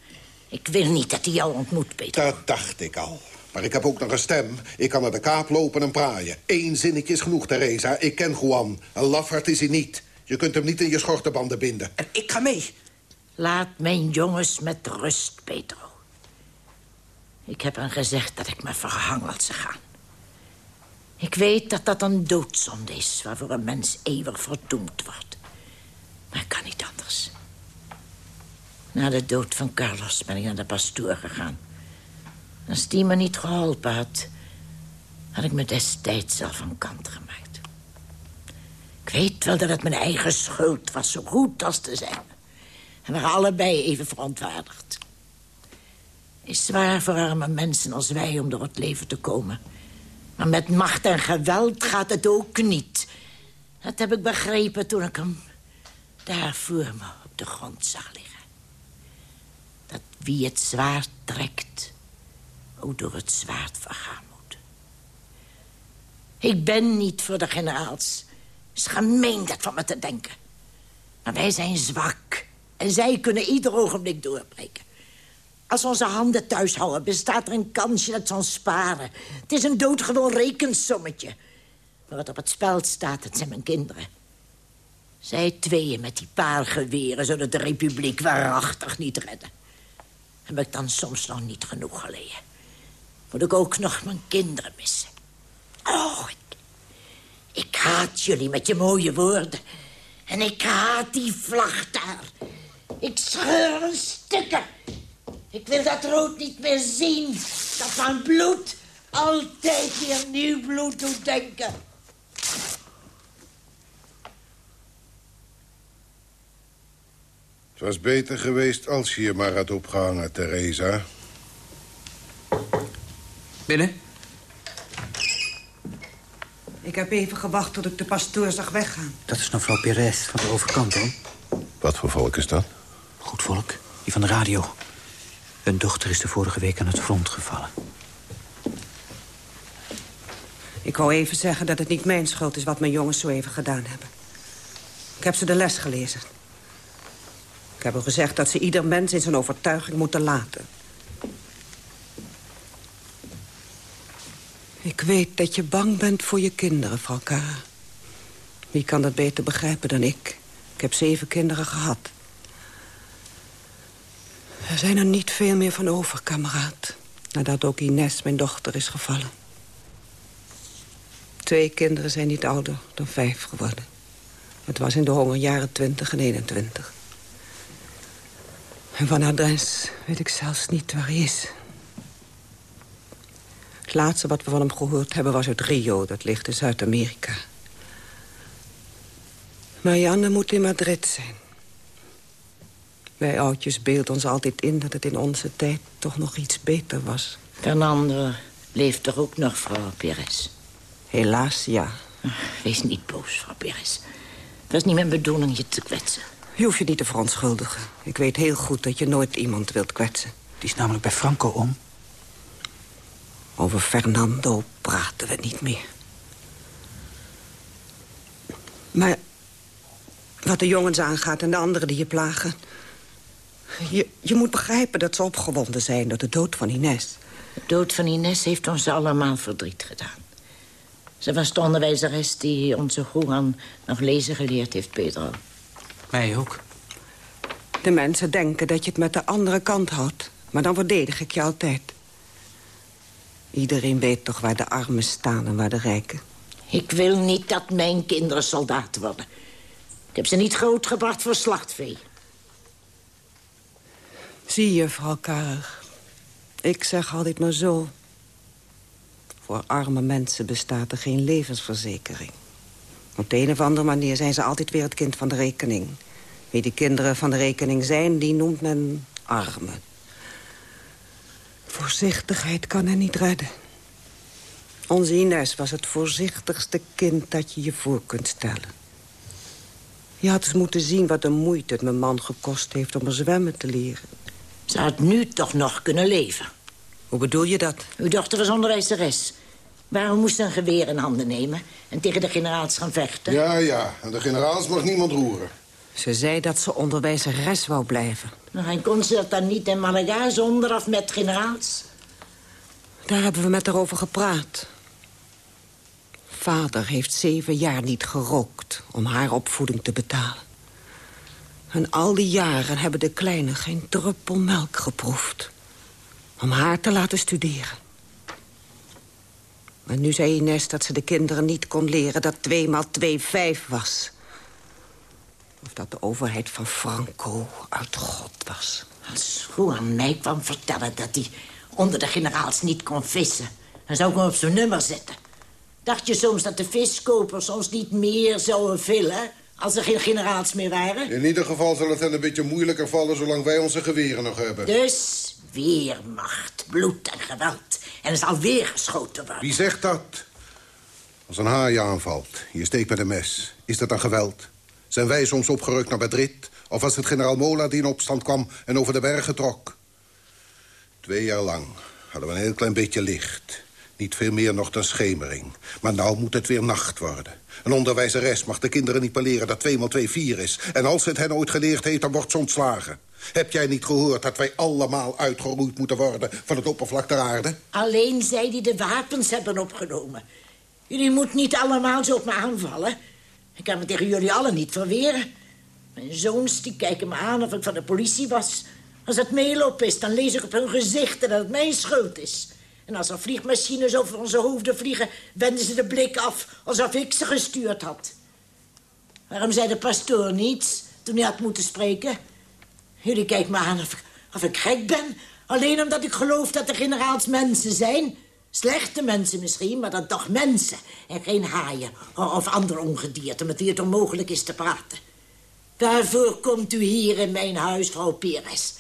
Ik wil niet dat hij jou ontmoet, Peter. Dat dacht ik al. Maar ik heb ook nog een stem. Ik kan naar de kaap lopen en praaien. Eén zinnetje is genoeg, Theresa. Ik ken Juan. Een lafaard is hij niet. Je kunt hem niet in je schortenbanden binden. En ik ga mee. Laat mijn jongens met rust, Pedro. Ik heb hen gezegd dat ik me als ze gaan. Ik weet dat dat een doodzonde is... waarvoor een mens eeuwig verdoemd wordt. Maar ik kan niet anders. Na de dood van Carlos ben ik naar de pastoor gegaan. Als die me niet geholpen had... had ik me destijds al van kant gemaakt. Ik weet wel dat het mijn eigen schuld was, zo goed als te zijn. En we waren allebei even verontwaardigd. Is zwaar voor arme mensen als wij om door het leven te komen. Maar met macht en geweld gaat het ook niet. Dat heb ik begrepen toen ik hem daar voor me op de grond zag liggen. Dat wie het zwaard trekt, ook door het zwaard vergaan moet. Ik ben niet voor de generaals. Het is gemeen dat van me te denken. Maar wij zijn zwak. En zij kunnen ieder ogenblik doorbreken. Als onze handen thuis houden, bestaat er een kansje dat ze ons sparen. Het is een doodgewoon rekensommetje. Maar wat op het spel staat, dat zijn mijn kinderen. Zij tweeën met die paar geweren zullen de republiek waarachtig niet redden. Heb ik dan soms nog niet genoeg geleden? Moet ik ook nog mijn kinderen missen? Oh, ik, ik haat jullie met je mooie woorden. En ik haat die vlag daar. Ik scheur een stukken. Ik wil dat rood niet meer zien. Dat van bloed altijd weer nieuw bloed doet denken. Het was beter geweest als je je maar had opgehangen, Theresa. Binnen? Ik heb even gewacht tot ik de pastoor zag weggaan. Dat is mevrouw Perez van de overkant, hoor. Wat voor volk is dat? Goed volk, die van de radio. Hun dochter is de vorige week aan het front gevallen. Ik wou even zeggen dat het niet mijn schuld is wat mijn jongens zo even gedaan hebben. Ik heb ze de les gelezen. Ik heb al gezegd dat ze ieder mens in zijn overtuiging moeten laten. Ik weet dat je bang bent voor je kinderen, Kara. Wie kan dat beter begrijpen dan? Ik Ik heb zeven kinderen gehad. Er zijn er niet veel meer van over, kameraad. Nadat ook Ines, mijn dochter, is gevallen. Twee kinderen zijn niet ouder dan vijf geworden. Het was in de hongerjaren 20 en 21. En van adres weet ik zelfs niet waar hij is. Het laatste wat we van hem gehoord hebben was uit Rio. Dat ligt in Zuid-Amerika. Marianne moet in Madrid zijn. Wij oudjes beelden ons altijd in dat het in onze tijd toch nog iets beter was. Fernando leeft er ook nog, vrouw Perez. Helaas, ja. Wees niet boos, vrouw Perez. Het was niet mijn bedoeling je te kwetsen. Je hoeft je niet te verontschuldigen. Ik weet heel goed dat je nooit iemand wilt kwetsen. Die is namelijk bij Franco om. Over Fernando praten we niet meer. Maar wat de jongens aangaat en de anderen die je plagen... Je, je moet begrijpen dat ze opgewonden zijn door de dood van Ines. De dood van Ines heeft ons allemaal verdriet gedaan. Ze was de onderwijzeres die onze Juan nog lezen geleerd heeft, Pedro. Mij ook. De mensen denken dat je het met de andere kant houdt. Maar dan verdedig ik je altijd. Iedereen weet toch waar de armen staan en waar de rijken. Ik wil niet dat mijn kinderen soldaten worden. Ik heb ze niet grootgebracht voor slachtvee. Zie je, vrouw Karig. Ik zeg altijd maar zo. Voor arme mensen bestaat er geen levensverzekering. Op de een of andere manier zijn ze altijd weer het kind van de rekening. Wie de kinderen van de rekening zijn, die noemt men arme. Voorzichtigheid kan hen niet redden. Onze Ines was het voorzichtigste kind dat je je voor kunt stellen. Je had eens moeten zien wat de moeite het mijn man gekost heeft om er zwemmen te leren. Ze had nu toch nog kunnen leven. Hoe bedoel je dat? Uw dochter was onderwijzeres. Waarom moest ze een geweer in handen nemen en tegen de generaals gaan vechten? Ja, ja. En de generaals mag niemand roeren. Ze zei dat ze onderwijzeres wou blijven. Nou, en kon ze dat dan niet in Malaga zonder of met generaals? Daar hebben we met haar over gepraat. Vader heeft zeven jaar niet gerookt om haar opvoeding te betalen. En al die jaren hebben de kleine geen druppel melk geproefd. Om haar te laten studeren. Maar nu zei Ines dat ze de kinderen niet kon leren dat twee maal twee vijf was. Of dat de overheid van Franco uit God was. Als Juan mij kwam vertellen dat hij onder de generaals niet kon vissen... dan zou ik hem op zijn nummer zetten. Dacht je soms dat de viskopers ons niet meer zouden villen... als er geen generaals meer waren? In ieder geval zal het hen een beetje moeilijker vallen... zolang wij onze geweren nog hebben. Dus weermacht, bloed en geweld. En er zal weer geschoten worden. Wie zegt dat? Als een haai je aanvalt, je steekt met een mes. Is dat dan geweld? Zijn wij soms opgerukt naar Madrid? Of was het generaal Mola die in opstand kwam en over de bergen trok? Twee jaar lang hadden we een heel klein beetje licht. Niet veel meer nog dan schemering. Maar nou moet het weer nacht worden. Een onderwijzeres mag de kinderen niet meer leren dat 2 x 2 4 is. En als het hen ooit geleerd heeft, dan wordt ze ontslagen. Heb jij niet gehoord dat wij allemaal uitgeroeid moeten worden... van het oppervlak der aarde? Alleen zij die de wapens hebben opgenomen. Jullie moeten niet allemaal zo op me aanvallen. Ik kan me tegen jullie allen niet verweren. Mijn zoons die kijken me aan of ik van de politie was. Als het meeloop is, dan lees ik op hun gezichten dat het mijn schuld is. En als er vliegmachines over onze hoofden vliegen... wenden ze de blik af alsof ik ze gestuurd had. Waarom zei de pastoor niets toen hij had moeten spreken? Jullie kijken me aan of ik, gek ben. Alleen omdat ik geloof dat de generaals mensen zijn. Slechte mensen misschien, maar dan toch mensen. En geen haaien of ander ongedierte met wie het onmogelijk is te praten. Waarvoor komt u hier in mijn huis, vrouw Perez?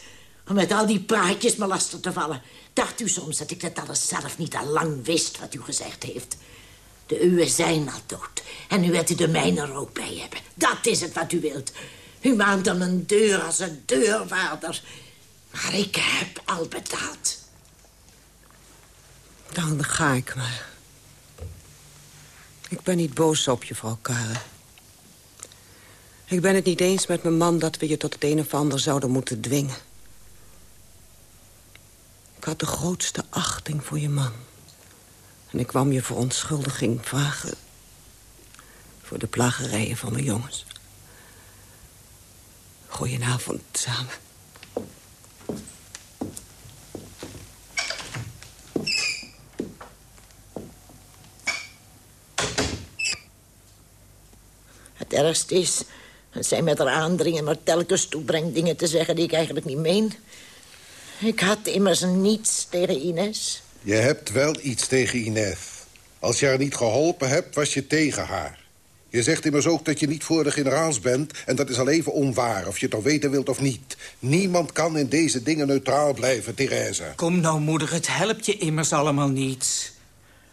Om met al die praatjes me lastig te vallen. Dacht u soms dat ik dat alles zelf niet al lang wist wat u gezegd heeft? De uwe zijn al dood. En nu wilt u de mijne er ook bij hebben. Dat is het wat u wilt. U maakt dan een deur als een deurwaarder. Maar ik heb al betaald. Dan ga ik maar. Ik ben niet boos op je, vrouw Karen. Ik ben het niet eens met mijn man dat we je tot het een of ander zouden moeten dwingen. Ik had de grootste achting voor je man. En ik kwam je verontschuldiging vragen... voor de plagerijen van mijn jongens. Goedenavond samen. Het ergste is dat zij met haar aandringen maar telkens toebrengt dingen te zeggen die ik eigenlijk niet meen. Ik had immers niets tegen Ines. Je hebt wel iets tegen Inès. Als je haar niet geholpen hebt, was je tegen haar. Je zegt immers ook dat je niet voor de generaals bent... en dat is al even onwaar, of je het nou weten wilt of niet. Niemand kan in deze dingen neutraal blijven, Therese. Kom nou, moeder, het helpt je immers allemaal niet.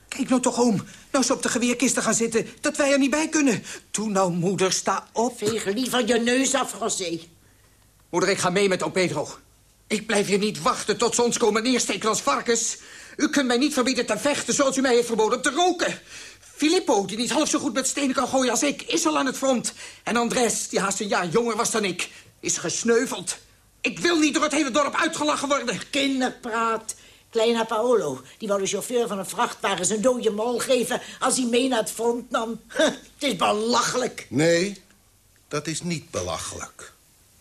Kijk nou toch om. Nou ze op de geweerkisten gaan zitten, dat wij er niet bij kunnen. Toen nou, moeder, sta op. Veeg liever je neus af, José. Moeder, ik ga mee met oom Pedro. Ik blijf hier niet wachten tot ze ons komen neersteken als varkens. U kunt mij niet verbieden te vechten zoals u mij heeft verboden te roken. Filippo, die niet half zo goed met stenen kan gooien als ik, is al aan het front. En Andres, die haast een jaar jonger was dan ik, is gesneuveld. Ik wil niet door het hele dorp uitgelachen worden. Kinderpraat. Kleine Paolo, die wou de chauffeur van een vrachtwagen zijn dode mol geven... als hij mee naar het front nam. [laughs] Het is belachelijk. Nee, dat is niet belachelijk.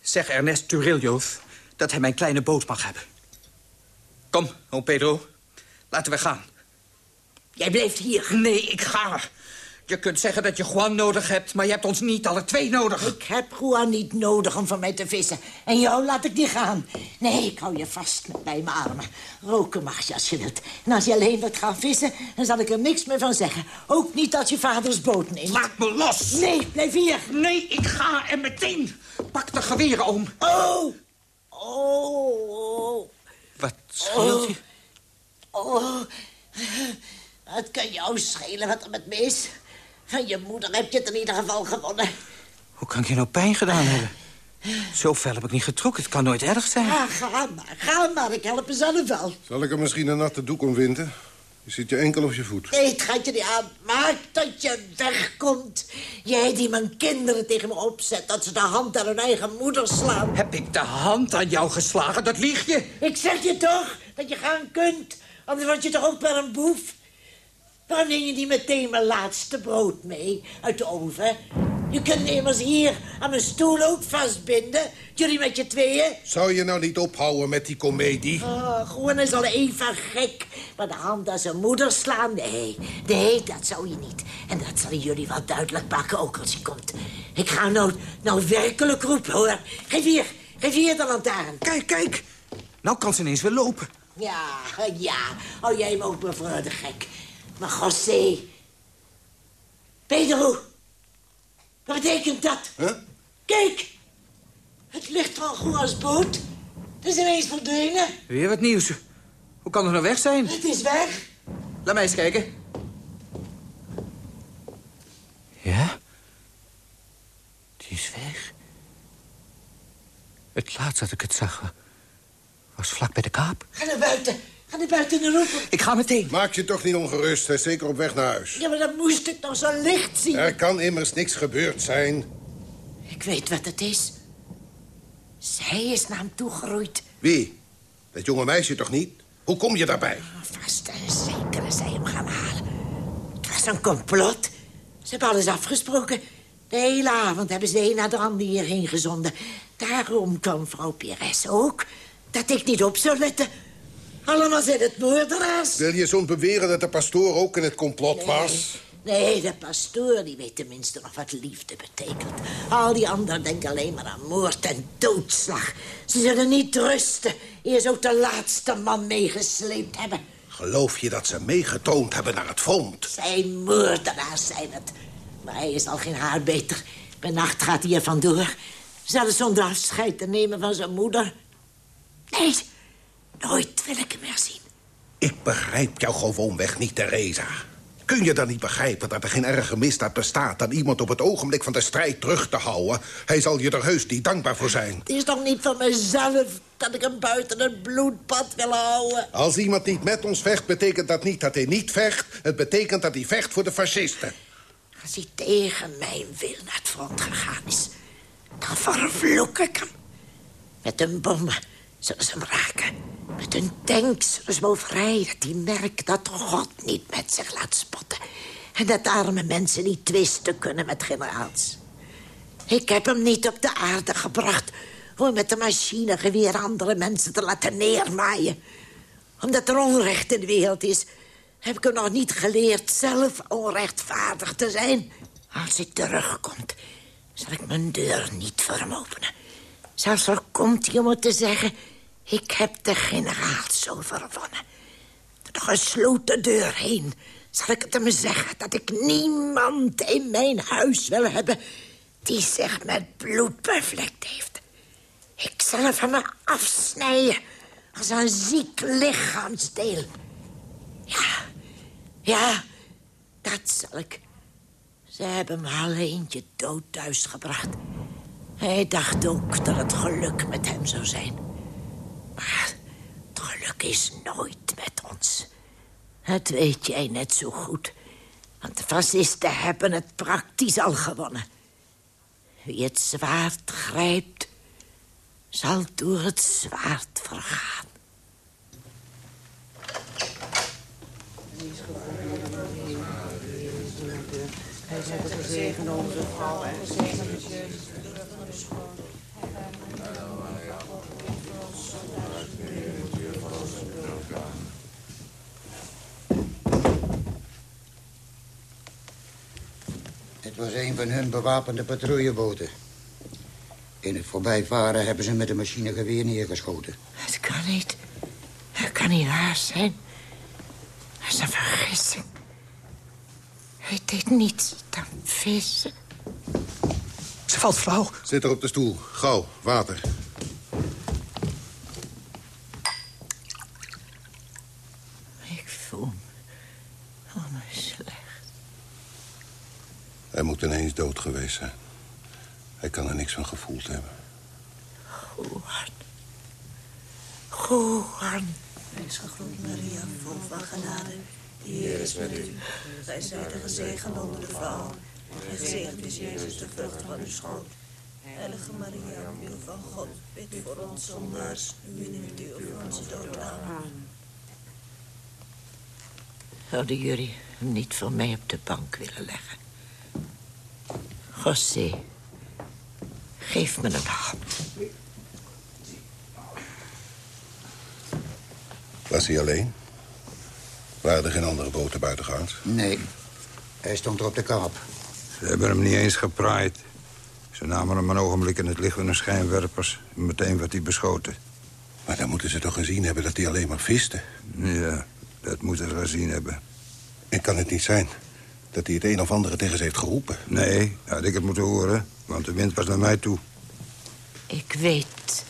Zeg Ernest Turillos dat hij mijn kleine boot mag hebben. Kom, oom Pedro. Laten we gaan. Jij blijft hier. Nee, ik ga. Je kunt zeggen dat je Juan nodig hebt, maar je hebt ons niet alle twee nodig. Ik heb Juan niet nodig om van mij te vissen. En jou laat ik niet gaan. Nee, ik hou je vast met mijn armen. Roken mag je als je wilt. En als je alleen wilt gaan vissen, dan zal ik er niks meer van zeggen. Ook niet als je vaders boot neemt. Laat me los! Nee, blijf hier. Nee, ik ga en meteen. Pak de geweren om. Oh! Oh! Wat scheelt je? Oh! oh. Het kan jou schelen wat er met me is. Van je moeder heb je het in ieder geval gewonnen. Hoe kan ik je nou pijn gedaan hebben? Zo fel heb ik niet getrokken. Het kan nooit erg zijn. Ja, ga maar, ga maar. Ik help mezelf wel. Zal ik er misschien een natte doek om winden? Je zit je enkel op je voet. Nee, het gaat je niet aan. Maak dat je wegkomt. Jij die mijn kinderen tegen me opzet... dat ze de hand aan hun eigen moeder slaan. Heb ik de hand aan jou geslagen? Dat lieg je. Ik zeg je toch dat je gaan kunt. Anders word je toch ook wel een boef. Waarom neem je niet meteen mijn laatste brood mee uit de oven? Je kunt immers hier aan mijn stoel ook vastbinden. Jullie met je tweeën. Zou je nou niet ophouden met die komedie? Oh, gewoon is al even gek. Maar de hand aan zijn moeder slaan? Nee, nee, dat zou je niet. En dat zal jullie wel duidelijk maken, ook als je komt. Ik ga nou, nou werkelijk roepen, hoor. Geef hier, geef hier de lantaarn. Kijk, kijk. Nou kan ze ineens weer lopen. Ja, ja. Oh, jij me ook maar voor de gek. Maar José... Pedro... Wat betekent dat? Huh? Kijk! Het ligt van Juan's boot. Het is ineens verdwenen. Weer wat nieuws. Hoe kan het nou weg zijn? Het is weg. Laat mij eens kijken. Ja? Die is weg. Het laatst dat ik het zag was vlak bij de kaap. Ga naar buiten. Ga naar buiten en roepen. Ik ga meteen. Maak je toch niet ongerust. Hij is zeker op weg naar huis. Ja, maar dan moest ik nog zo licht zien. Er kan immers niks gebeurd zijn. Ik weet wat het is. Zij is naar hem toegeroeid. Wie? Dat jonge meisje toch niet? Hoe kom je daarbij? Vast en zeker is zij hem gaan halen. Het was een complot. Ze hebben alles afgesproken. De hele avond hebben ze de een na de ander hierheen gezonden. Daarom kwam vrouw Pires ook. Dat ik niet op zou letten. Allemaal zijn het moordenaars. Wil je zo'n beweren dat de pastoor ook in het complot was? Nee, de pastoor die weet tenminste nog wat liefde betekent. Al die anderen denken alleen maar aan moord en doodslag. Ze zullen niet rusten eer ze ook de laatste man meegesleept hebben. Geloof je dat ze meegetoond hebben naar het front? Zijn moordenaars zijn het. Maar hij is al geen haar beter. Bij nacht gaat hij er vandoor. Zelfs zonder afscheid te nemen van zijn moeder. Nee, nooit wil ik hem meer zien. Ik begrijp jou gewoonweg niet, Theresa. Kun je dan niet begrijpen dat er geen erge misdaad bestaat... dan iemand op het ogenblik van de strijd terug te houden? Hij zal je er heus niet dankbaar voor zijn. Het is toch niet van mezelf dat ik hem buiten het bloedbad wil houden? Als iemand niet met ons vecht, betekent dat niet dat hij niet vecht. Het betekent dat hij vecht voor de fascisten. Als hij tegen mijn wil naar het front gegaan is... dan vervloek ik hem. Met een bommen zullen ze hem raken. Met hun tanks bevrijden. Dat hij merkt dat God niet met zich laat spotten. En dat arme mensen niet twisten kunnen met generaals. Ik heb hem niet op de aarde gebracht... om met een machinegeweer andere mensen te laten neermaaien. Omdat er onrecht in de wereld is... heb ik hem nog niet geleerd zelf onrechtvaardig te zijn. Als hij terugkomt, zal ik mijn deur niet voor hem openen. Zelfs al komt hij om te zeggen... ik heb de generaal zo overwonnen. Door de gesloten deur heen zal ik het hem zeggen... dat ik niemand in mijn huis wil hebben... die zich met bloed bevlekt heeft. Ik zal hem van me afsnijden als een ziek lichaamsdeel. Ja, ja, dat zal ik. Ze hebben me al eentje dood thuis gebracht. Hij dacht ook dat het geluk met hem zou zijn. Maar het geluk is nooit met ons. Dat weet jij net zo goed. Want de fascisten hebben het praktisch al gewonnen. Wie het zwaard grijpt, zal door het zwaard vergaan. Hij de zegen onze vrouw en zegen Het was een van hun bewapende patrouilleboten. In het voorbijvaren hebben ze met een machinegeweer neergeschoten. Het kan niet. Het kan niet waar zijn. Dat is een vergissing. Hij deed niets dan vissen. Ze valt flauw. Zit er op de stoel. Gauw, water. Ik voel me oh, me slecht. Hij moet ineens dood geweest zijn. Hij kan er niks van gevoeld hebben. Juan. Juan. Wees gegroet, Maria, vol van genade. De Heer is met u. Gij zijt de gezegend onder de vrouwen. En gezegend is Jezus, de vrucht van uw schoot. Heilige Maria, moeder van God, bid voor ons zondaars, nu en in uur van onze dood. Amen. Zouden jullie hem niet voor mij op de bank willen leggen? José, geef me een hand. Was hij alleen? Waren er geen andere boten buiten gehaald? Nee, hij stond er op de kap. Ze hebben hem niet eens gepraaid. Ze namen hem een ogenblik in het licht van hun schijnwerpers. En meteen werd hij beschoten. Maar dan moeten ze toch gezien hebben dat hij alleen maar viste? Ja, dat moeten ze gezien hebben. En kan het niet zijn dat hij het een of andere tegen ze heeft geroepen? Nee, had ik het moeten horen, want de wind was naar mij toe. Ik weet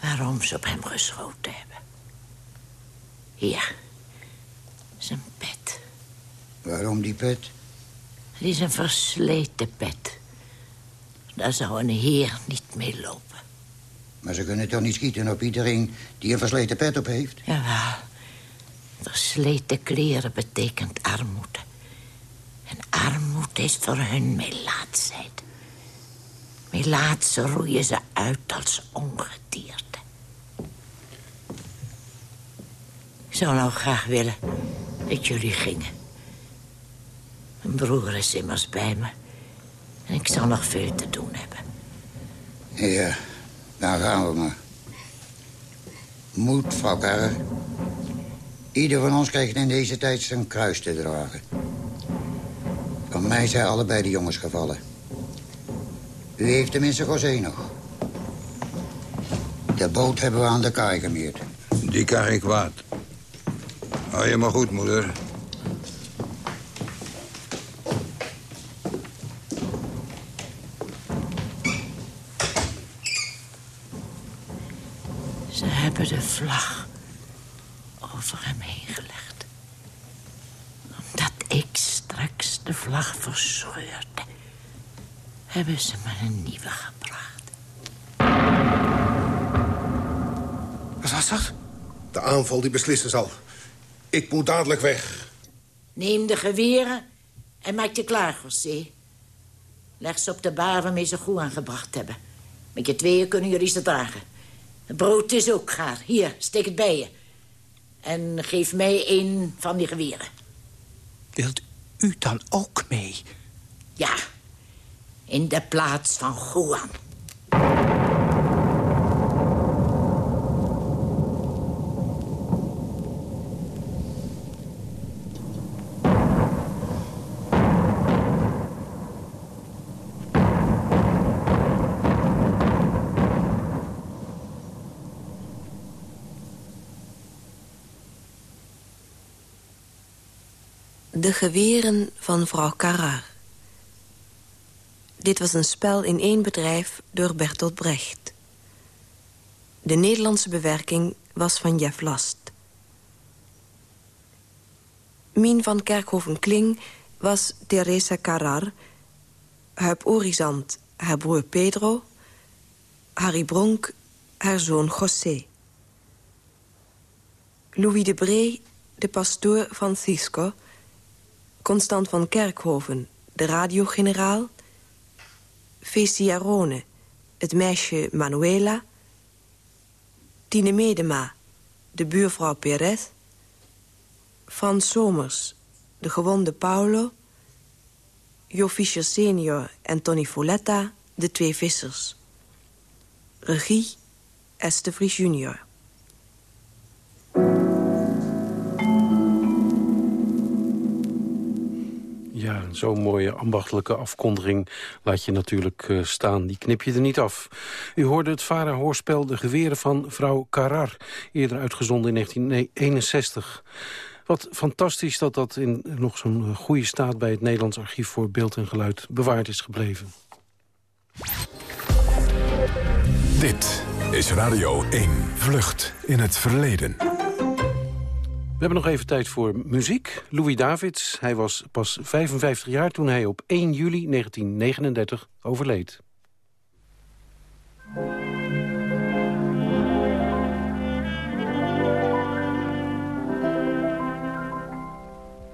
waarom ze op hem geschoten hebben. Hier, zijn pet. Waarom die pet? Het is een versleten pet. Daar zou een heer niet mee lopen. Maar ze kunnen toch niet schieten op iedereen die een versleten pet op heeft? Jawel. Versleten kleren betekent armoede. En armoede is voor hun melaatsheid. Melaatsen roeien ze uit als ongedierte. Ik zou nou graag willen dat jullie gingen. Mijn broer is immers bij me. En ik zal nog veel te doen hebben. Ja, dan gaan we maar. Moed, Karrer. Ieder van ons krijgt in deze tijd zijn kruis te dragen. Van mij zijn allebei de jongens gevallen. U heeft tenminste José nog. De boot hebben we aan de kaai gemeerd. Die krijg ik kwaad. Hou je maar goed, moeder. Ze hebben de vlag over hem heen gelegd. Omdat ik straks de vlag verscheurde... hebben ze me een nieuwe gebracht. Wat was dat? De aanval die beslissen zal. Ik moet dadelijk weg. Neem de geweren en maak je klaar, José. Leg ze op de bar waarmee ze goed aangebracht hebben. Met je tweeën kunnen jullie ze dragen. Het brood is ook gaar. Hier, steek het bij je. En geef mij een van die geweren. Wilt u dan ook mee? Ja. in de plaats van Juan. De geweren van vrouw Carrar. Dit was een spel in één bedrijf door Bertolt Brecht. De Nederlandse bewerking was van Jeff Last. Mien van Kerkhoven-Kling was Teresa Carrar... Huip Orizant, haar broer Pedro... Harry Bronk, haar zoon José. Louis de Bree, de pastoor van Cisco... Constant van Kerkhoven, de radiogeneraal... Feestie Jarone, het meisje Manuela... Tine Medema, de buurvrouw Perez... Frans Somers, de gewonde Paulo... Jo Fischer senior en Tony Folletta, de twee vissers. Regie, Esther Vries junior. Zo'n mooie ambachtelijke afkondiging laat je natuurlijk uh, staan. Die knip je er niet af. U hoorde het VARA-hoorspel De Geweren van vrouw Carrar... eerder uitgezonden in 1961. Wat fantastisch dat dat in nog zo'n goede staat... bij het Nederlands Archief voor Beeld en Geluid bewaard is gebleven. Dit is Radio 1 Vlucht in het Verleden. We hebben nog even tijd voor muziek. Louis Davids, hij was pas 55 jaar toen hij op 1 juli 1939 overleed.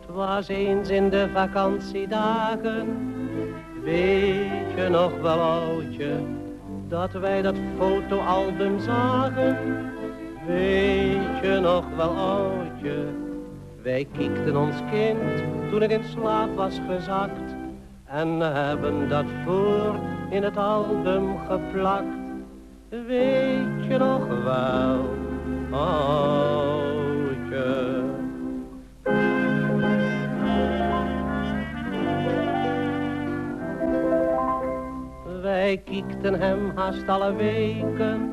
Het was eens in de vakantiedagen, weet je nog wel oudje, dat wij dat fotoalbum zagen Weet je nog wel, oudje, wij kiekten ons kind toen het in slaap was gezakt. En hebben dat voor in het album geplakt. Weet je nog wel, oudje. Wij kiekten hem haast alle weken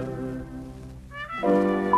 Thank you.